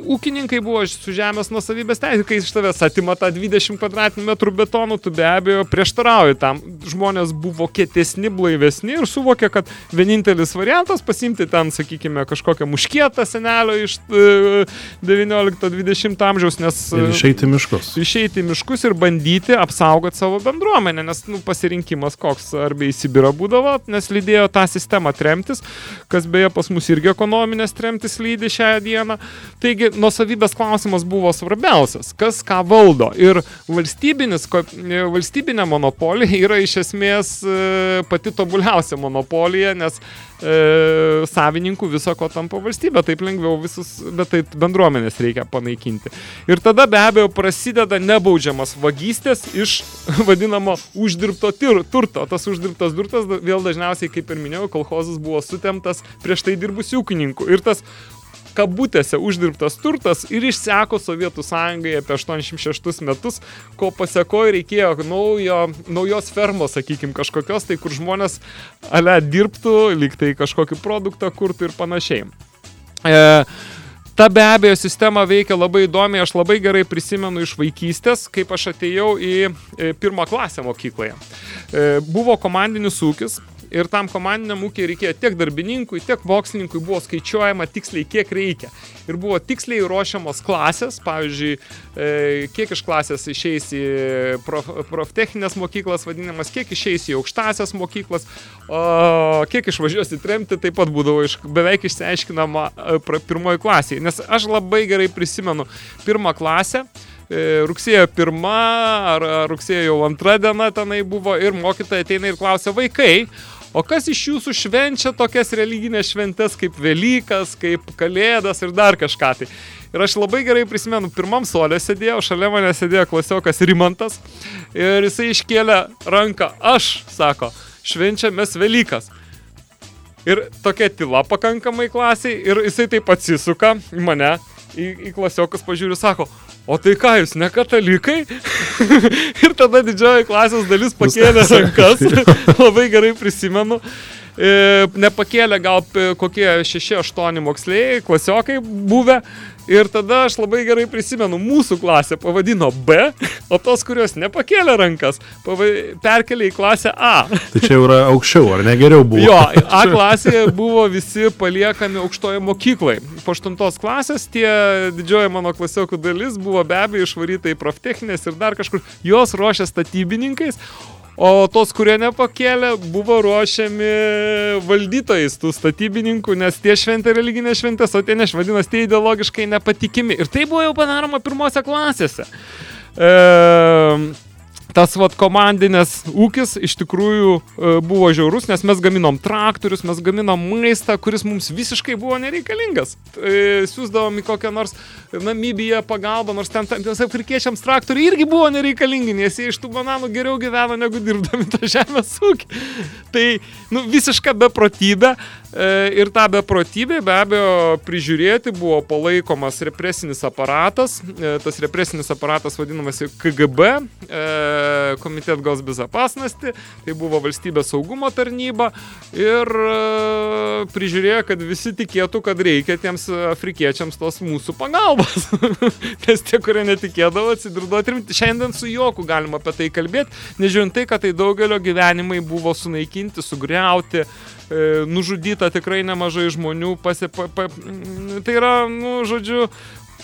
ūkininkai buvo su žemės nusavybės teisė, kai iš tavęs atima tą 20 kvadratinių metrų betonų, tu be abejo prieštarauji tam. Žmonės buvo kietesni, blaivesni ir suvokė, kad vienintelis variantas pasimti ten, sakykime, kažkokią muškietą senelio iš e, 19-20 amžiaus, nes... Ir e, išeiti į miškus. išeiti miškus ir bandyti apsaugoti savo bendruomenę, nes nu, pasirinkimas koks arba į Sibirą būdavo, nes lydėjo tą sistemą tremtis, kas beje pas mus irgi ekonominės tremtis lydi šią dieną. Taigi, nusavybės klausimas buvo svarbiausias, kas ką valdo. Ir valstybinė monopolija yra iš esmės e, pati tobuliausia monopolija, nes e, savininkų viso ko tampa valstybė, taip lengviau visus, bet tai bendruomenės reikia panaikinti. Ir tada be abejo prasideda nebaudžiamas vagystės iš vadinamo uždirbto tir- turto. Tas uždirbtas turtas vėl dažniausiai, kaip ir minėjau, kolhozas buvo sutemtas prieš tai dirbusių ūkininkų. Ir tas kabutėse uždirbtas turtas ir išseko Sovietų sąjungai apie 86 metus, ko pasiekoje reikėjo naujo, naujos fermos, sakykime, kažkokios, tai kur žmonės ale dirbtų, lyg tai kažkokį produktą kurtų ir panašiai. E, Ta be abejo sistema veikia labai įdomiai, aš labai gerai prisimenu iš vaikystės, kaip aš atėjau į e, pirmą klasę mokykloje. E, Buvo komandinis ūkis ir tam komandiniam ūkiai reikėjo tiek darbininkui, tiek mokslininkui buvo skaičiuojama tiksliai, kiek reikia. Ir buvo tiksliai ruošiamos klasės, pavyzdžiui, e, kiek iš klasės išeis į prof, proftechinės mokyklas vadinamas, kiek išeis į aukštasias mokyklas, o kiek išvažiuos į tremtį, taip pat būdavo iš, beveik išsiaiškinama e, pirmoji klasėje. Nes aš labai gerai prisimenu pirmą klasę, e, rugsėjo pirmą ar, rugsėjo jau antrą diena tenai buvo ir mokytoja ateina ir klausia vaikai, o kas iš jūsų švenčia tokias religinės šventes kaip Velykas, kaip Kalėdas ir dar kažką tai. Ir aš labai gerai prisimenu, pirmam solė sėdėjau, šalia mane sėdėjo klasiokas Rimantas ir jisai iškėlė ranką, aš, sako, švenčiamės Velykas. Ir tokia tyla pakankamai klasiai ir jisai taip atsisuka į mane, į, į klasiokus pažiūriu, sako, o tai ką jūs, ne katalikai? ir tada didžioji klasės dalis pakėlė rankas, labai gerai prisimenu. E, nepakėlė gal kokie 6-8 moksleiviai, klasiokai buvę. Ir tada aš labai gerai prisimenu, mūsų klasę pavadino B, o tos, kurios nepakėlė rankas, pava... perkelė į klasę A. Tai čia jau yra aukščiau, ar ne geriau buvo? Jo, A klasėje buvo visi paliekami aukštoje mokyklai. Po 8 klasės tie didžioji mano klasiokų dalis buvo be abejo išvaryta į proftechinės ir dar kažkur. Jos ruošė statybininkais. O tos, kurie nepakėlė, buvo ruošiami valdytojais tų statybininkų, nes tie šventė religinė šventės, o tie nešvadinas, tie ideologiškai nepatikimi. Ir tai buvo jau padaroma pirmose klasėse. E, tas vat komandinės ūkis iš tikrųjų e, buvo žiaurus, nes mes gaminom traktorius, mes gaminom maistą, kuris mums visiškai buvo nereikalingas. E, Siūsdavom į kokią nors Namibiją pagalbą, nors ten ties afrikiečiams traktoriai irgi buvo nereikalingi, nes jie iš tų bananų geriau gyveno negu dirbdami tą žemės ūkį. Tai nu, visiška beprotybė. E, Ir tą beprotybę be abejo prižiūrėti buvo palaikomas represinis aparatas. E, Tas represinis aparatas vadinamas KGB, e, Komitet Gos Bezapasnasti, tai buvo valstybės saugumo tarnyba ir prižiūrėjo, kad visi tikėtų, kad reikia tiems afrikiečiams tos mūsų pagalbos. Nes tie, kurie netikėdavo, atsidurdo trimti. Šiandien su juoku galima apie tai kalbėti, nežiūrint tai, kad tai daugelio gyvenimai buvo sunaikinti, sugriauti nužudyta tikrai nemažai žmonių, pasi, pa, tai yra, nu, žodžiu,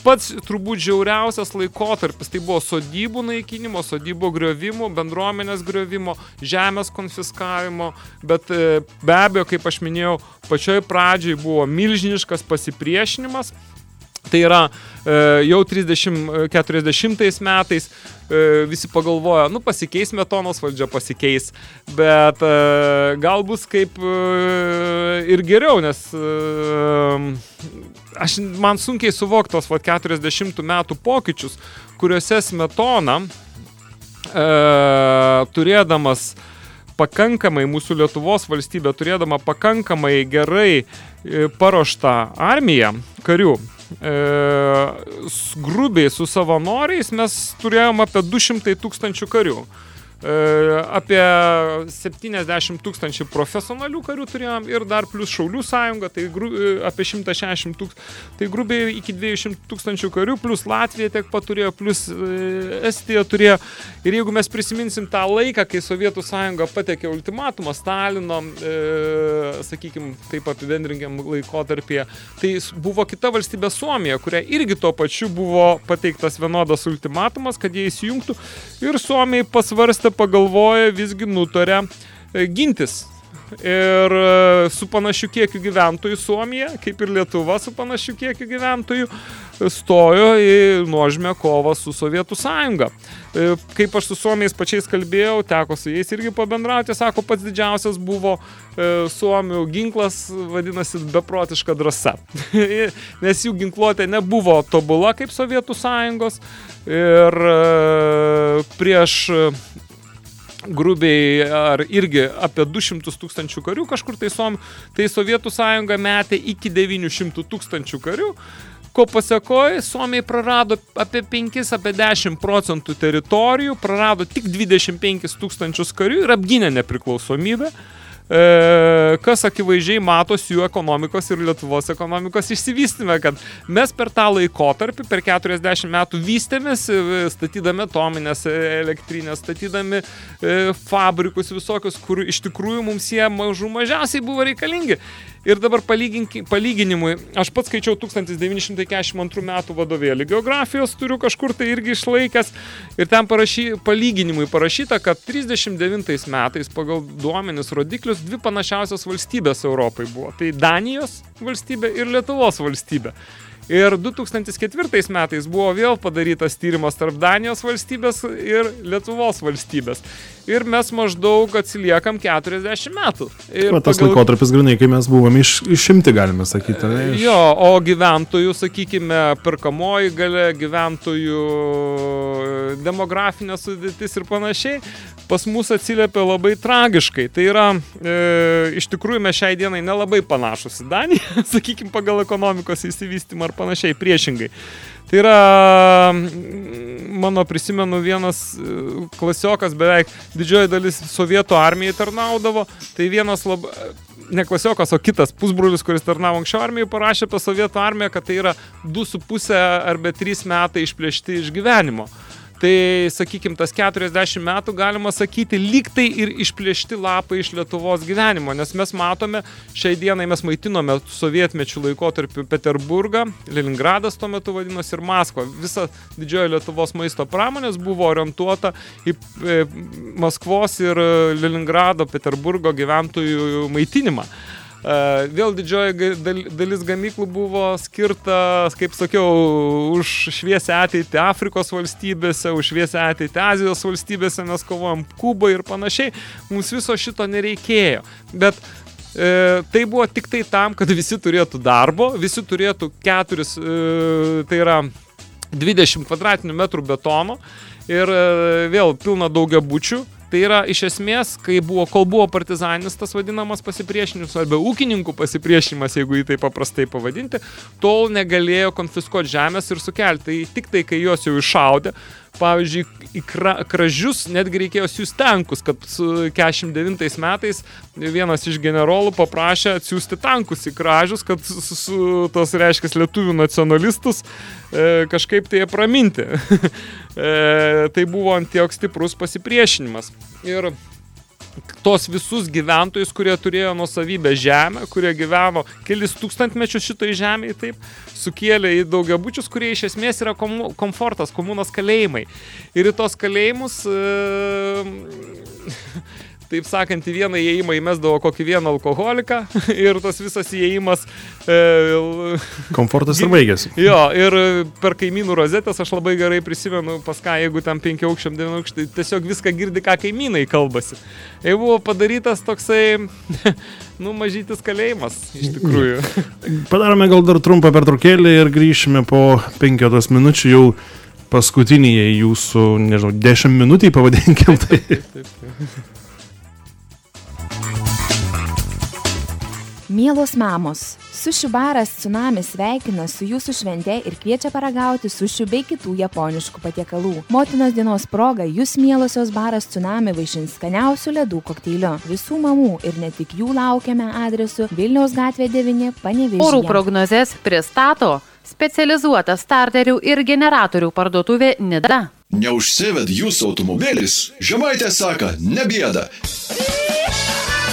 pats turbūt žiauriausias laikotarpis, tai buvo sodybų naikinimo, sodybų griovimo, bendruomenės griovimo, žemės konfiskavimo, bet e, be abejo, kaip aš minėjau, pačioj pradžioj buvo milžiniškas pasipriešinimas, Tai yra e, jau 30-40 metais e, visi pagalvojo, nu pasikeis metonos valdžia, pasikeis, bet e, gal bus kaip e, ir geriau, nes e, aš, man sunkiai suvokti tos va, 40 metų pokyčius, kuriuose smetona e, turėdamas pakankamai mūsų Lietuvos valstybė turėdama pakankamai gerai e, paruoštą armiją karių, e, grubiai su savanoriais mes turėjom apie 200 tūkstančių karių. E, apie 70 tūkstančių profesionalių karių turėjom ir dar plus Šaulių sąjunga, tai gru, e, apie 160 tūkstančių, tai grubiai iki 200 tūkstančių karių, plus Latvija tiek pat turėjo, plus e, Estija turėjo. Ir jeigu mes prisiminsim tą laiką, kai Sovietų sąjunga patekė ultimatumą Stalino, e, sakykime, taip apibendrinkiam laikotarpėje, tai buvo kita valstybė Suomija, kuria irgi tuo pačiu buvo pateiktas vienodas ultimatumas, kad jie įsijungtų. Ir Suomiai pasvarstė, pagalvoja, visgi nutarė e, gintis. Ir e, su panašiu kiekiu gyventojų Suomija, kaip ir Lietuva su panašiu kiekiu gyventojų, stojo į nuožmę kovą su Sovietų sąjunga. E, Kaip aš su Suomiais pačiais kalbėjau, teko su jais irgi pabendrauti, sako, pats didžiausias buvo Suomių ginklas, vadinasi, beprotiška drąsa. Nes jų ginkluotė nebuvo tobula kaip Sovietų sąjungos ir prieš grubiai ar irgi apie 200 tūkstančių karių kažkur tai, Suom, tai Sovietų sąjunga metė iki 900 tūkstančių karių, ko pasiekoje Suomiai prarado apie 5, apie 10 procentų teritorijų, prarado tik 25 tūkstančius karių ir apgynė nepriklausomybę. E, kas akivaizdžiai matosi jų ekonomikos ir Lietuvos ekonomikos išsivystymę, kad mes per tą laikotarpį, per 40 metų vystėmės, e, statydami atominės elektrinės, statydami e, fabrikus visokius, kur iš tikrųjų mums jie mažų mažiausiai buvo reikalingi. Ir dabar palyginimui, aš pats skaičiau 1942 metų vadovėlį geografijos, turiu kažkur tai irgi išlaikęs. Ir ten parašy, palyginimui parašyta, kad 39 metais pagal duomenis rodiklius dvi panašiausias valstybės Europai buvo. Tai Danijos valstybė ir Lietuvos valstybė. Ir 2004 metais buvo vėl padarytas tyrimas tarp Danijos valstybės ir Lietuvos valstybės. Ir mes maždaug atsiliekam 40 metų. Ir Va, tas pagal- laikotarpis grinai, kai mes buvome iš, išimti, galime sakyti. Ne, iš... Jo, o gyventojų, sakykime, perkamoji gale, gyventojų demografinė sudėtis ir panašiai, pas mus atsiliepia labai tragiškai. Tai yra, e, iš tikrųjų, mes šiai dienai nelabai panašus į Daniją, sakykime, pagal ekonomikos įsivystymą ar panašiai, priešingai. Tai yra, mano prisimenu, vienas e, klasiokas beveik didžioji dalis sovietų armijai tarnaudavo, tai vienas labai ne klasiokas, o kitas pusbrolis, kuris tarnavo anksčiau armijai, parašė apie sovietų armiją, kad tai yra 2,5 arba 3 metai išplėšti iš gyvenimo. Tai, sakykime, tas 40 metų galima sakyti, lyg tai ir išplėšti lapai iš Lietuvos gyvenimo, nes mes matome, šiai dienai mes maitinome sovietmečių laikotarpiu Peterburgą, Leningradas tuo metu vadinosi ir Maskva. Visa didžioji Lietuvos maisto pramonės buvo orientuota į e, Maskvos ir Leningrado, Peterburgo gyventojų maitinimą. Vėl didžioji dalis gamyklų buvo skirta, kaip sakiau, už šviesę ateitį Afrikos valstybėse, už šviesę ateitį Azijos valstybėse, mes kovojam Kubai ir panašiai. Mums viso šito nereikėjo. Bet E, tai buvo tik tai tam, kad visi turėtų darbo, visi turėtų keturis, e, tai yra 20 kvadratinių metrų betono ir e, vėl pilna daugia bučių. Tai yra iš esmės, kai buvo, kol buvo partizaninis tas vadinamas pasipriešinimas, arba ūkininkų pasipriešinimas, jeigu jį tai paprastai pavadinti, tol negalėjo konfiskuoti žemės ir sukelti. Tai tik tai, kai juos jau iššaudė, pavyzdžiui, į kra, kražius netgi reikėjo siūsti tankus, kad su 49 metais vienas iš generolų paprašė atsiųsti tankus į kražius, kad su, su, tos, reiškia, lietuvių nacionalistus e, kažkaip tai apraminti. e, tai buvo antiok stiprus pasipriešinimas. Ir tos visus gyventojus, kurie turėjo nusavybę žemę, kurie gyveno kelis tūkstantmečius šitoj žemėje, taip, sukėlė į daugiabučius, kurie iš esmės yra komu, komfortas, komunos kalėjimai. Ir į tos kalėjimus, e, taip sakant, į vieną įėjimą įmesdavo kokį vieną alkoholiką ir tas visas įėjimas... E, Komfortas ir baigėsi. Jo, ir per kaimynų rozetės aš labai gerai prisimenu, pas ką, jeigu tam penki aukščiam, devyni aukštai, tiesiog viską girdi, ką kaimynai kalbasi. Ir buvo padarytas toksai, nu, mažytis kalėjimas, iš tikrųjų. Padarome gal dar trumpą pertraukėlį ir grįšime po penkiotos minučių jau paskutiniai jūsų, nežinau, dešimt minutį pavadinkim. Tai. Mielos mamos, sušių baras Tsunami sveikina su jūsų švente ir kviečia paragauti sušių bei kitų japoniškų patiekalų. Motinos dienos proga jūs mielosios baras Tsunami vaišins skaniausių ledų kokteiliu. Visų mamų ir ne tik jų laukiame adresu Vilniaus gatvė 9 Panevežė. Orų prognozes pristato specializuota starterių ir generatorių parduotuvė Nida. Neužsived jūsų automobilis, žemaitė sako, nebėda.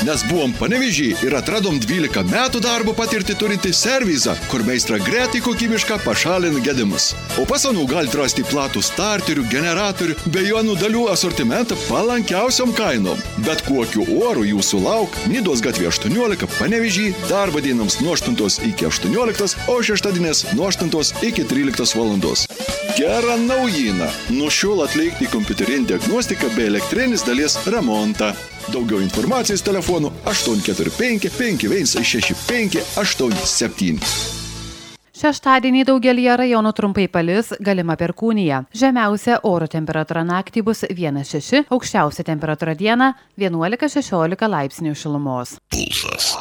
Nes buvom panevežį ir atradom 12 metų darbo patirtį turintį servizą, kur meistra greitai kokybišką pašalina gedimus. O pasanų galite rasti platų starterių, generatorių bei jonų dalių asortimentą palankiausiam kainom. Bet kokiu oru jūsų lauk Nidos gatvė 18 panevežį darbo dienoms nuo 8 iki 18, o šeštadienės nuo 8 iki 13 valandos. Gerą naujieną. Nuo šiol atlikti kompiuterinį diagnostiką bei elektrinis dalies remontą. Daugiau informacijos telefonu 845 5165 87. Šeštadienį daugelį rajonų trumpai palis, galima perkūnija. Žemiausia oro temperatūra naktį bus 1,6, aukščiausia temperatūra dieną 11-16 laipsnių šilumos. Pulsas.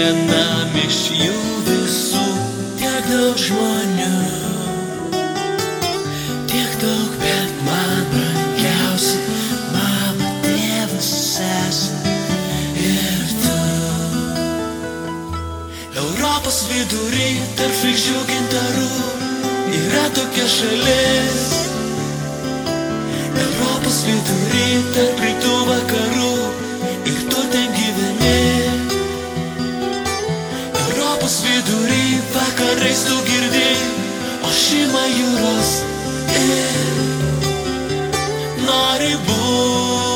Vienam iš jų visų, tiek daug žmonių, tiek daug, bet man brangiausi, mama, tėvas, sesė ir tu. Europos vidury, tarp žvaigždžių gintarų, yra tokia šalis. Europos vidury, tarp rytų vakarų, ir tu ten vidury, vakarais tu girdi, o šima jūros ir nori būti,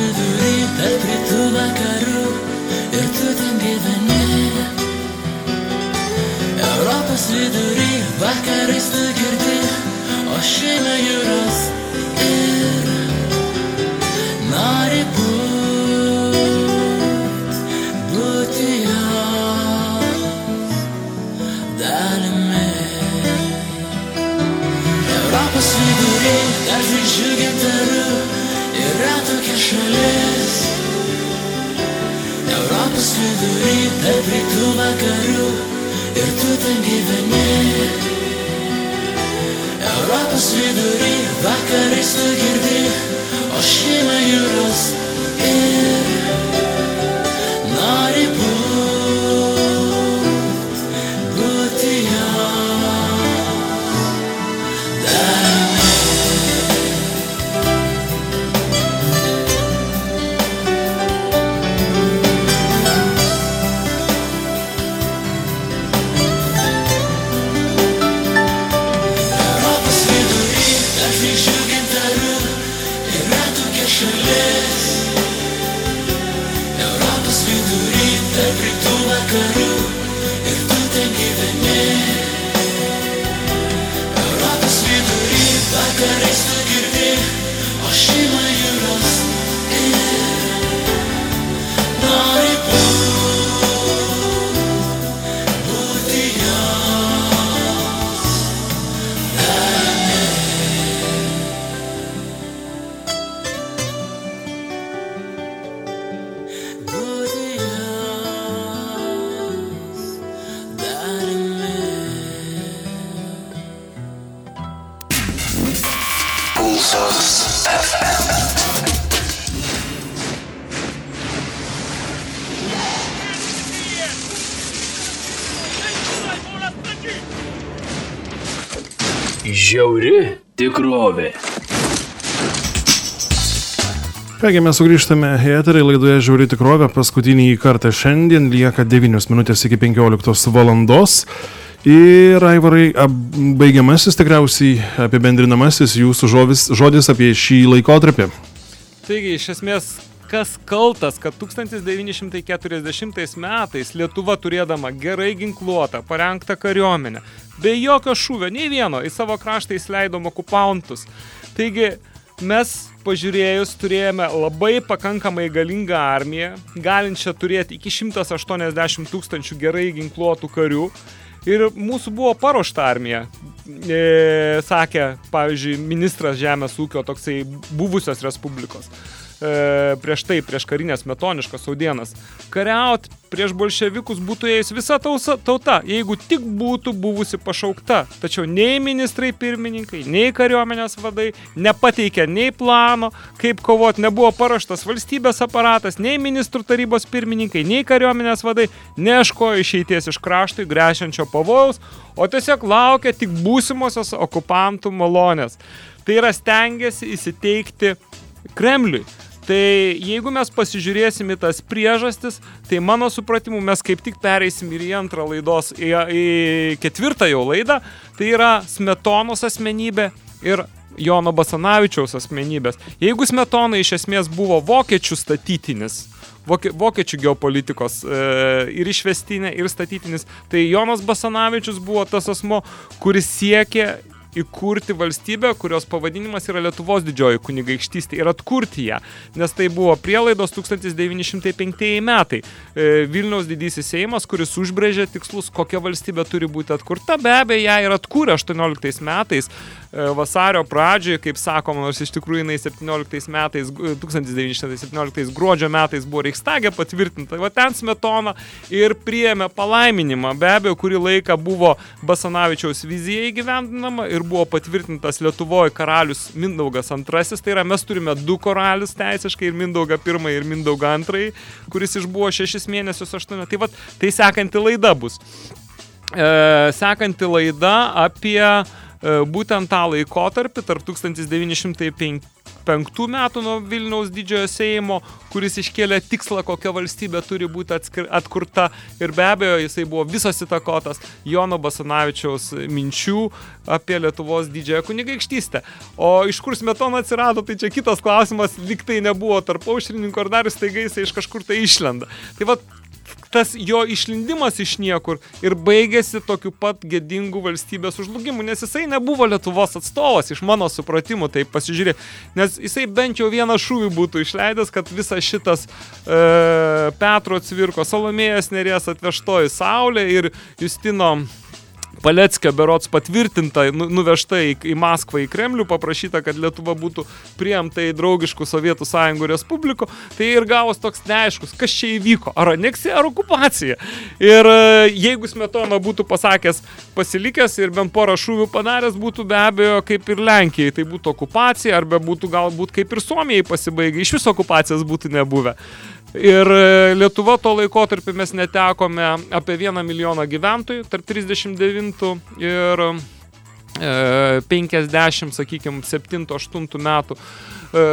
vidury, tarp rytų vakarų ir tu ten gyveni. Europos vidury, vakarais tu girdi, o šeima jūros šalis. Europos vidury, tarp rytų vakarų ir tu ten gyveni. Europos vidury, vakarais tu girdi, o šeima jūros ir Kągi mes sugrįžtame į eterį laidoje Žiauri tikrovė. Paskutinį kartą šiandien lieka 9 minutės iki 15 valandos. Ir Aivarai, baigiamasis tikriausiai apibendrinamasis jūsų žodis, žodis apie šį laikotarpį. Taigi, iš esmės, kas kaltas, kad 1940 metais Lietuva turėdama gerai ginkluotą, parengtą kariuomenę, be jokio šūvio, nei vieno, į savo kraštą įsileidom okupantus. Taigi, mes pažiūrėjus turėjome labai pakankamai galingą armiją, galinčią turėti iki 180 tūkstančių gerai ginkluotų karių. Ir mūsų buvo paruošta armija. E, sakė, pavyzdžiui, ministras žemės ūkio toksai buvusios respublikos. E, prieš tai, prieš karinės metoniškas audienas. Kariaut prieš bolševikus būtų ėjus visa tausa, tauta, jeigu tik būtų buvusi pašaukta. Tačiau nei ministrai pirmininkai, nei kariuomenės vadai nepateikė nei plano, kaip kovoti, nebuvo paruoštas valstybės aparatas, nei ministrų tarybos pirmininkai, nei kariuomenės vadai neieškojo išeities iš kraštui grėšiančio pavojaus, o tiesiog laukia tik būsimosios okupantų malonės. Tai yra stengiasi įsiteikti Kremliui. Tai jeigu mes pasižiūrėsim į tas priežastis, tai mano supratimu mes kaip tik pereisim ir į antrą laidos, į, į ketvirtą jau laidą, tai yra Smetonos asmenybė ir Jono Basanavičiaus asmenybės. Jeigu Smetona iš esmės buvo vokiečių statytinis, vokie- vokiečių geopolitikos e, ir išvestinė, ir statytinis, tai Jonas Basanavičius buvo tas asmo, kuris siekė įkurti valstybę, kurios pavadinimas yra Lietuvos didžioji kunigaikštystė ir atkurti ją, nes tai buvo prielaidos 1905 metai. E, Vilniaus didysis Seimas, kuris užbrėžė tikslus, kokia valstybė turi būti atkurta, be abejo, ją ir atkūrė 18 metais, vasario pradžioje, kaip sakoma, nors iš tikrųjų jinai 17 metais, gu- 1917 gruodžio metais buvo Reichstagė patvirtinta, va ten smetona ir priėmė palaiminimą, be abejo, kurį laiką buvo Basanavičiaus vizija įgyvendinama ir buvo patvirtintas Lietuvoje karalius Mindaugas II, tai yra mes turime du karalius teisiškai ir Mindaugą I ir Mindaugą II, kuris išbuvo šešis mėnesius aštuoni, tai va, tai sekanti laida bus. E, sekanti laida apie e, būtent tą laikotarpį tarp 1905 metų nuo Vilniaus didžiojo Seimo, kuris iškėlė tikslą, kokia valstybė turi būti atskir, atkurta. Ir be abejo, jisai buvo visas įtakotas Jono Basanavičiaus minčių apie Lietuvos didžiąją kunigaikštystę. O iš kur smetona atsirado, tai čia kitas klausimas, lyg tai nebuvo tarp aušrininko ar dar staiga jisai iš kažkur tai išlenda. Tai va, tas jo išlindimas iš niekur ir baigėsi tokiu pat gėdingu valstybės užlugimu, nes jisai nebuvo Lietuvos atstovas, iš mano supratimų, tai pasižiūrė, nes jisai bent jau vieną šūvį būtų išleidęs, kad visas šitas e, Petro Cvirko, Salomėjas Nerės atvežtoji Saulė ir Justino Paleckio berots patvirtinta, nu, nuvežta į, į Maskvą, į Kremlių, paprašyta, kad Lietuva būtų priimta į draugiškų Sovietų sąjungų respublikų, tai ir gavos toks neaiškus, kas čia įvyko, ar aneksija, ar okupacija. Ir e, jeigu Smetona būtų pasakęs pasilikęs ir bent porą šūvių padaręs, būtų be abejo kaip ir Lenkijai, tai būtų okupacija, arba būtų galbūt kaip ir Suomijai pasibaigę, iš viso okupacijos būtų nebuvę. Ir e, Lietuva to laikotarpį mes netekome apie 1 milijoną gyventojų tarp 39 ir e, 50, sakykime, 7-8 metų. E,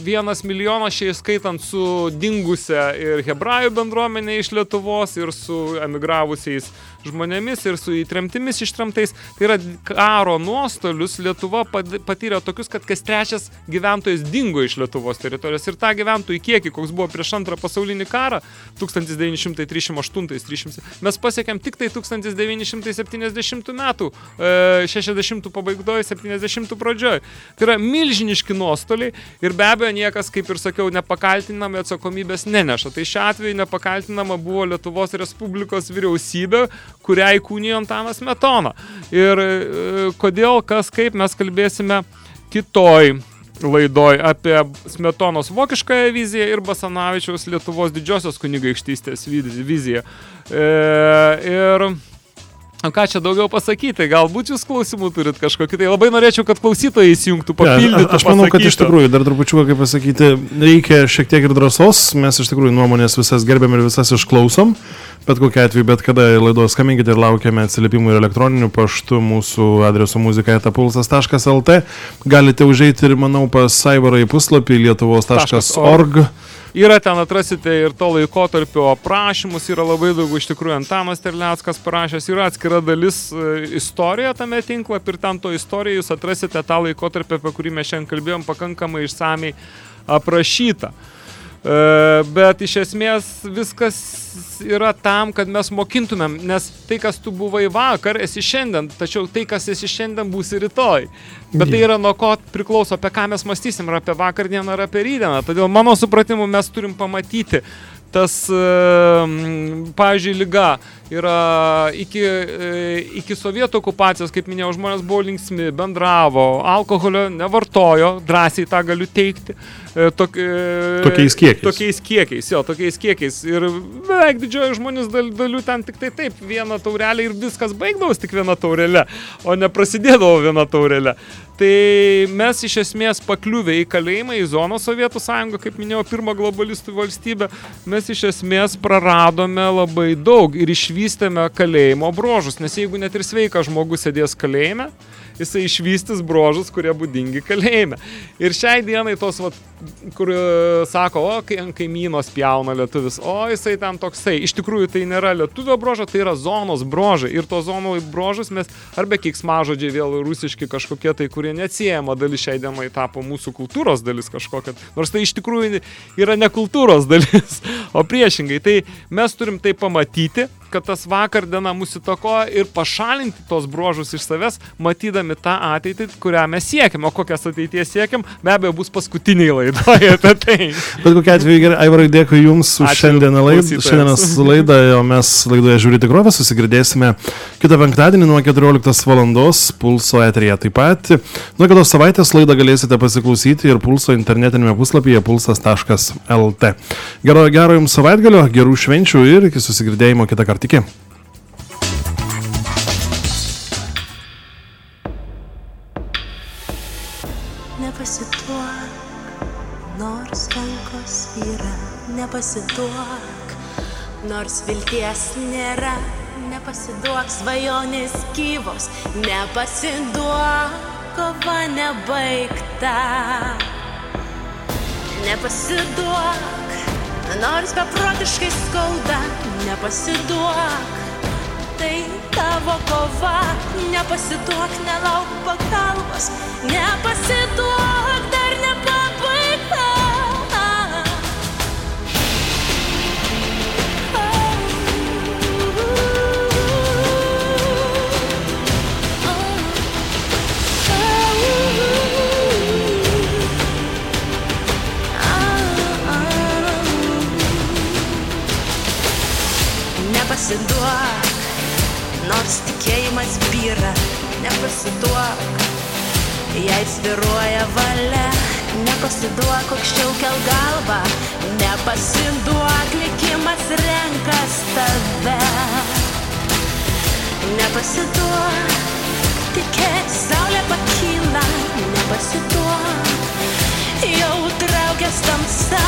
vienas milijonas šiai skaitant su dingusią ir hebrajų bendruomenė iš Lietuvos ir su emigravusiais žmonėmis ir su įtremtimis ištramtais. Tai yra karo nuostolius Lietuva patyrė tokius, kad kas trečias gyventojas dingo iš Lietuvos teritorijos. Ir tą gyventojų kiekį, koks buvo prieš antrą pasaulinį karą 1938-300, mes pasiekėm tik tai 1970 metų, 60 pabaigoje, 70 pradžioje. Tai yra milžiniški nuostoliai ir be abejo niekas, kaip ir sakiau, nepakaltinama atsakomybės neneša. Tai šiuo atveju nepakaltinama buvo Lietuvos Respublikos vyriausybė, kurią įkūnijo Antanas Metona. Ir e, kodėl, kas, kaip mes kalbėsime kitoj laidoj apie Smetonos vokiškąją viziją ir Basanavičiaus Lietuvos didžiosios kunigaikštystės viziją. E, ir ką čia daugiau pasakyti? Galbūt jūs klausimų turit kažkokį. Tai labai norėčiau, kad klausytojai įsijungtų, papildytų. Ja, aš manau, pasakytų. kad iš tikrųjų dar trupučiu, kaip pasakyti, reikia šiek tiek ir drąsos. Mes iš tikrųjų nuomonės visas gerbėm ir visas išklausom. Bet kokia atveju, bet kada laidos skambinkite ir laukiame atsiliepimų ir elektroninių paštų mūsų adresu muzikaetapulsas.lt. Galite užeiti ir, manau, pas Saivarą į puslapį lietuvos.org. Yra ten atrasite ir to laikotarpio aprašymus, yra labai daug iš tikrųjų Antanas Terleckas parašęs, yra atskira dalis e, istorija tame tinklapį ir ten to istoriją jūs atrasite tą laikotarpį, apie kurį mes šiandien kalbėjom, pakankamai išsamei aprašyta. E, bet iš esmės viskas yra tam, kad mes mokintumėm, nes tai, kas tu buvai vakar, esi šiandien, tačiau tai, kas esi šiandien, būsi rytoj. Bet tai yra nuo ko priklauso, apie ką mes mąstysim, ar apie vakar dieną, ar apie rydieną. Todėl mano supratimu mes turim pamatyti tas, pavyzdžiui, lyga yra iki, e, iki sovietų okupacijos, kaip minėjau, žmonės buvo linksmi, bendravo, alkoholio nevartojo, drąsiai tą galiu teikti. E, tok, e, tokiais kiekiais. Tokiais kiekiais, jo, tokiais kiekiais. Ir beveik didžioji žmonės dal, dalių ten tik tai taip, vieną taurelę ir viskas baigdavos tik viena taurelė, o neprasidėdavo viena taurelė. Tai mes iš esmės pakliuvę į kalėjimą, į zoną Sovietų sąjungą, kaip minėjau, pirmą globalistų valstybę, mes iš esmės praradome labai daug ir išvystėme kalėjimo brožus, nes jeigu net ir sveikas žmogus sėdės kalėjime, jisai išvystys brožus, kurie būdingi kalėjime. Ir šiai dienai tos, vat, kur e, sako, o, kai ant kaimynos pjauna lietuvis, o jisai ten toksai. Iš tikrųjų tai nėra lietuvio brožo, tai yra zonos brožai. Ir to zono brožus mes, arba kiksmažodžiai vėl rusiški kažkokie tai, kurie neatsiejama dalis šiai dienai tapo mūsų kultūros dalis kažkokia. Nors tai iš tikrųjų yra ne kultūros dalis, o priešingai. Tai mes turim tai pamatyti, kad tas vakar diena mūsų įtakoja ir pašalinti tos bruožus iš savęs, matydami tą ateitį, kurią mes siekiam. O kokias ateities siekiam, be abejo, bus paskutiniai laidoje apie tai. Bet kokia atveju, gerai, Aivarai, dėkui Jums už Ačiū šiandieną laidą, šiandienos laidą, o mes laidoje žiūri tikrovę, susigirdėsime kitą penktadienį nuo 14 val. pulso eterija. Taip pat nuo kitos savaitės laidą galėsite pasiklausyti ir pulso internetinėme puslapyje pulsas.lt. Gero, gero Jums savaitgalio, gerų švenčių ir iki susigirdėjimo kitą kartą. Iki. Nepasiduok, nors rankos yra, nepasiduok, nors vilties nėra, nepasiduok, svajonės gyvos, nepasiduok. kova nebaigta. Nepasiduok, nors beprotiškai skauda, nepasiduok. Tai tavo kova, nepasiduok, nelauk pagalbos, nepasiduok, nepasiduok aukščiau kel galvą, nepasiduok, likimas renkas tave. Nepasiduok, tikėk, saulė pakyla, nepasiduok. Jau traukęs tamsa,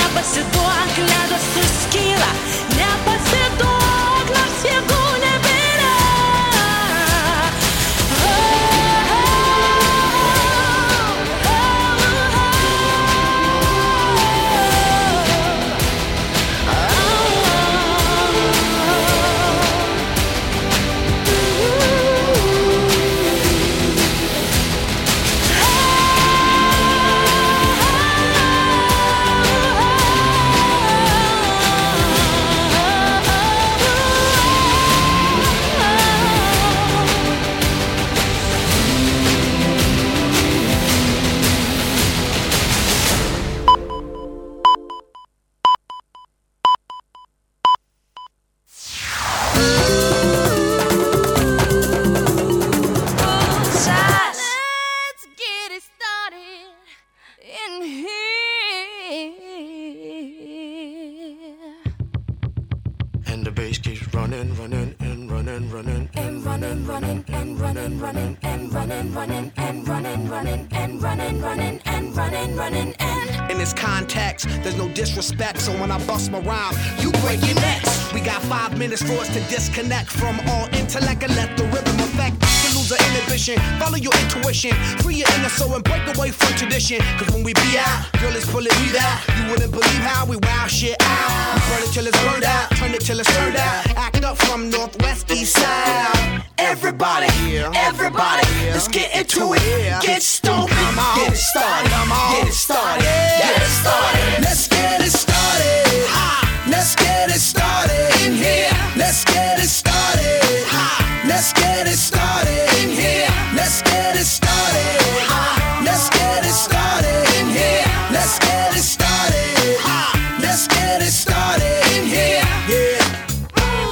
nepasiduok, ledas suskyla, nepasiduok, break your necks. We got five minutes for us to disconnect from all intellect and let the rhythm affect. To lose the inhibition, follow your intuition, free your inner soul and break away from tradition. Cause when we be out, girl, it's pulling me out. You wouldn't believe how we wow shit out. We burn it till it's burned out, turn it till it's turned out. Act up from northwest, east side. Everybody, everybody, let's get into it. Get stupid, get it started, get it started, get it started. Let's get it started. Let's get it started in here. Let's get it started. Let's get it started in here. Let's get it started. Let's get it started in here. Let's get it started. Let's get it started in here. Yeah.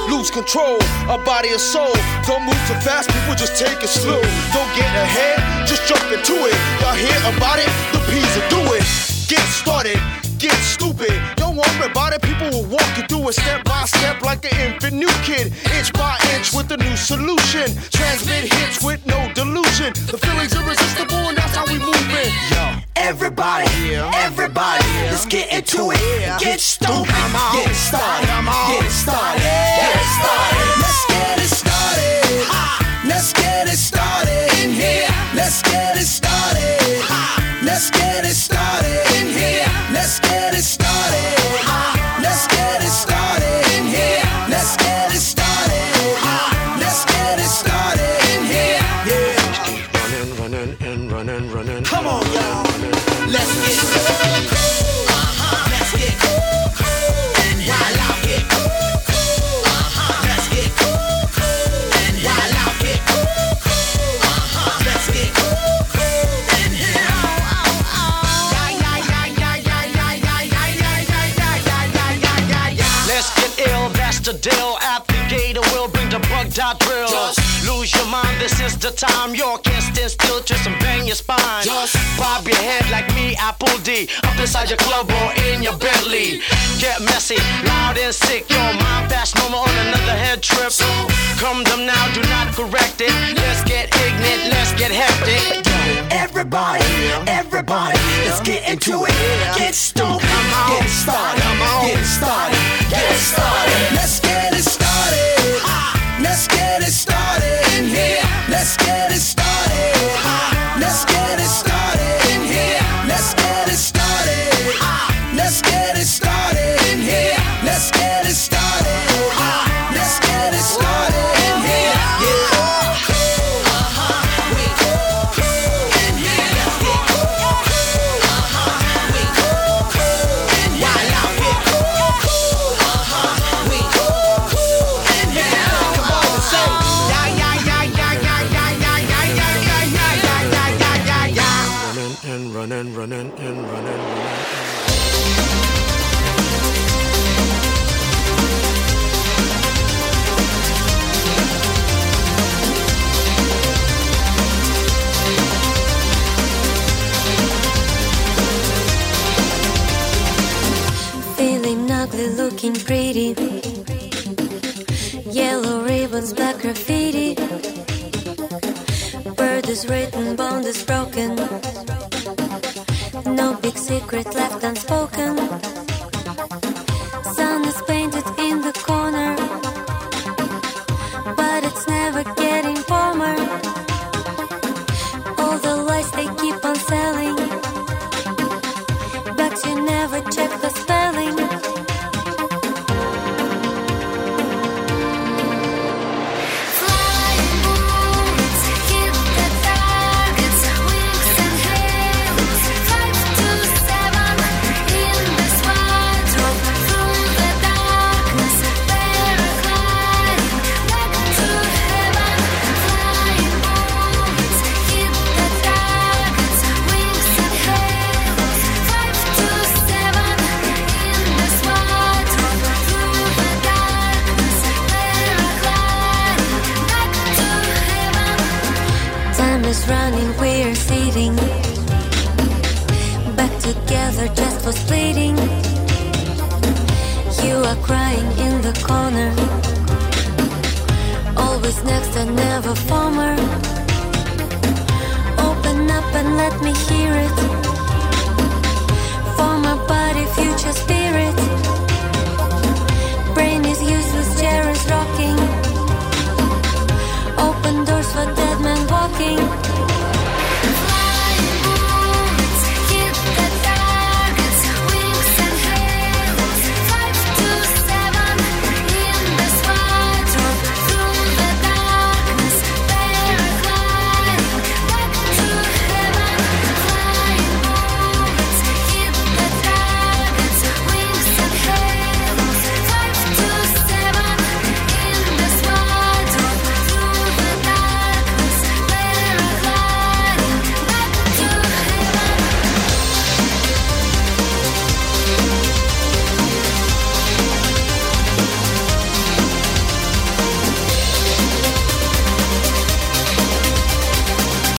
Lose control of body and soul. Don't move too fast, people just take it slow. Don't get ahead, just jump into it. Y'all hear about it? The P's will do it. Get started, get stupid. Don't worry about it, people will walk you through it step by step like an infant new kid. Inch by inch with a new solution. Transmit hits with no delusion. The feeling's irresistible and that's how we move it. Yo. Everybody, everybody, let's get into it. Get stupid, get started, get it started, get started. Let's get it started. Let's get it started in here. Let's get it started. Let's get it started the deal. At the gate, we'll bring the bug dot drills. Lose your mind, this is the time. You can't stand still, twist and bang your spine. Just bob your head like me, Apple D. Up inside your club or in your Bentley. Get messy, loud and sick. Your mind fast, no more on another head trip. So come them now, do not correct it. Let's get ignorant, let's get hectic. Everybody, everybody, let's get into it. Get stupid, get it started, get it started, get it started. Let's get it started. Let's get it started in here. Let's get it. is written, bond is broken. No big secret left unspoken.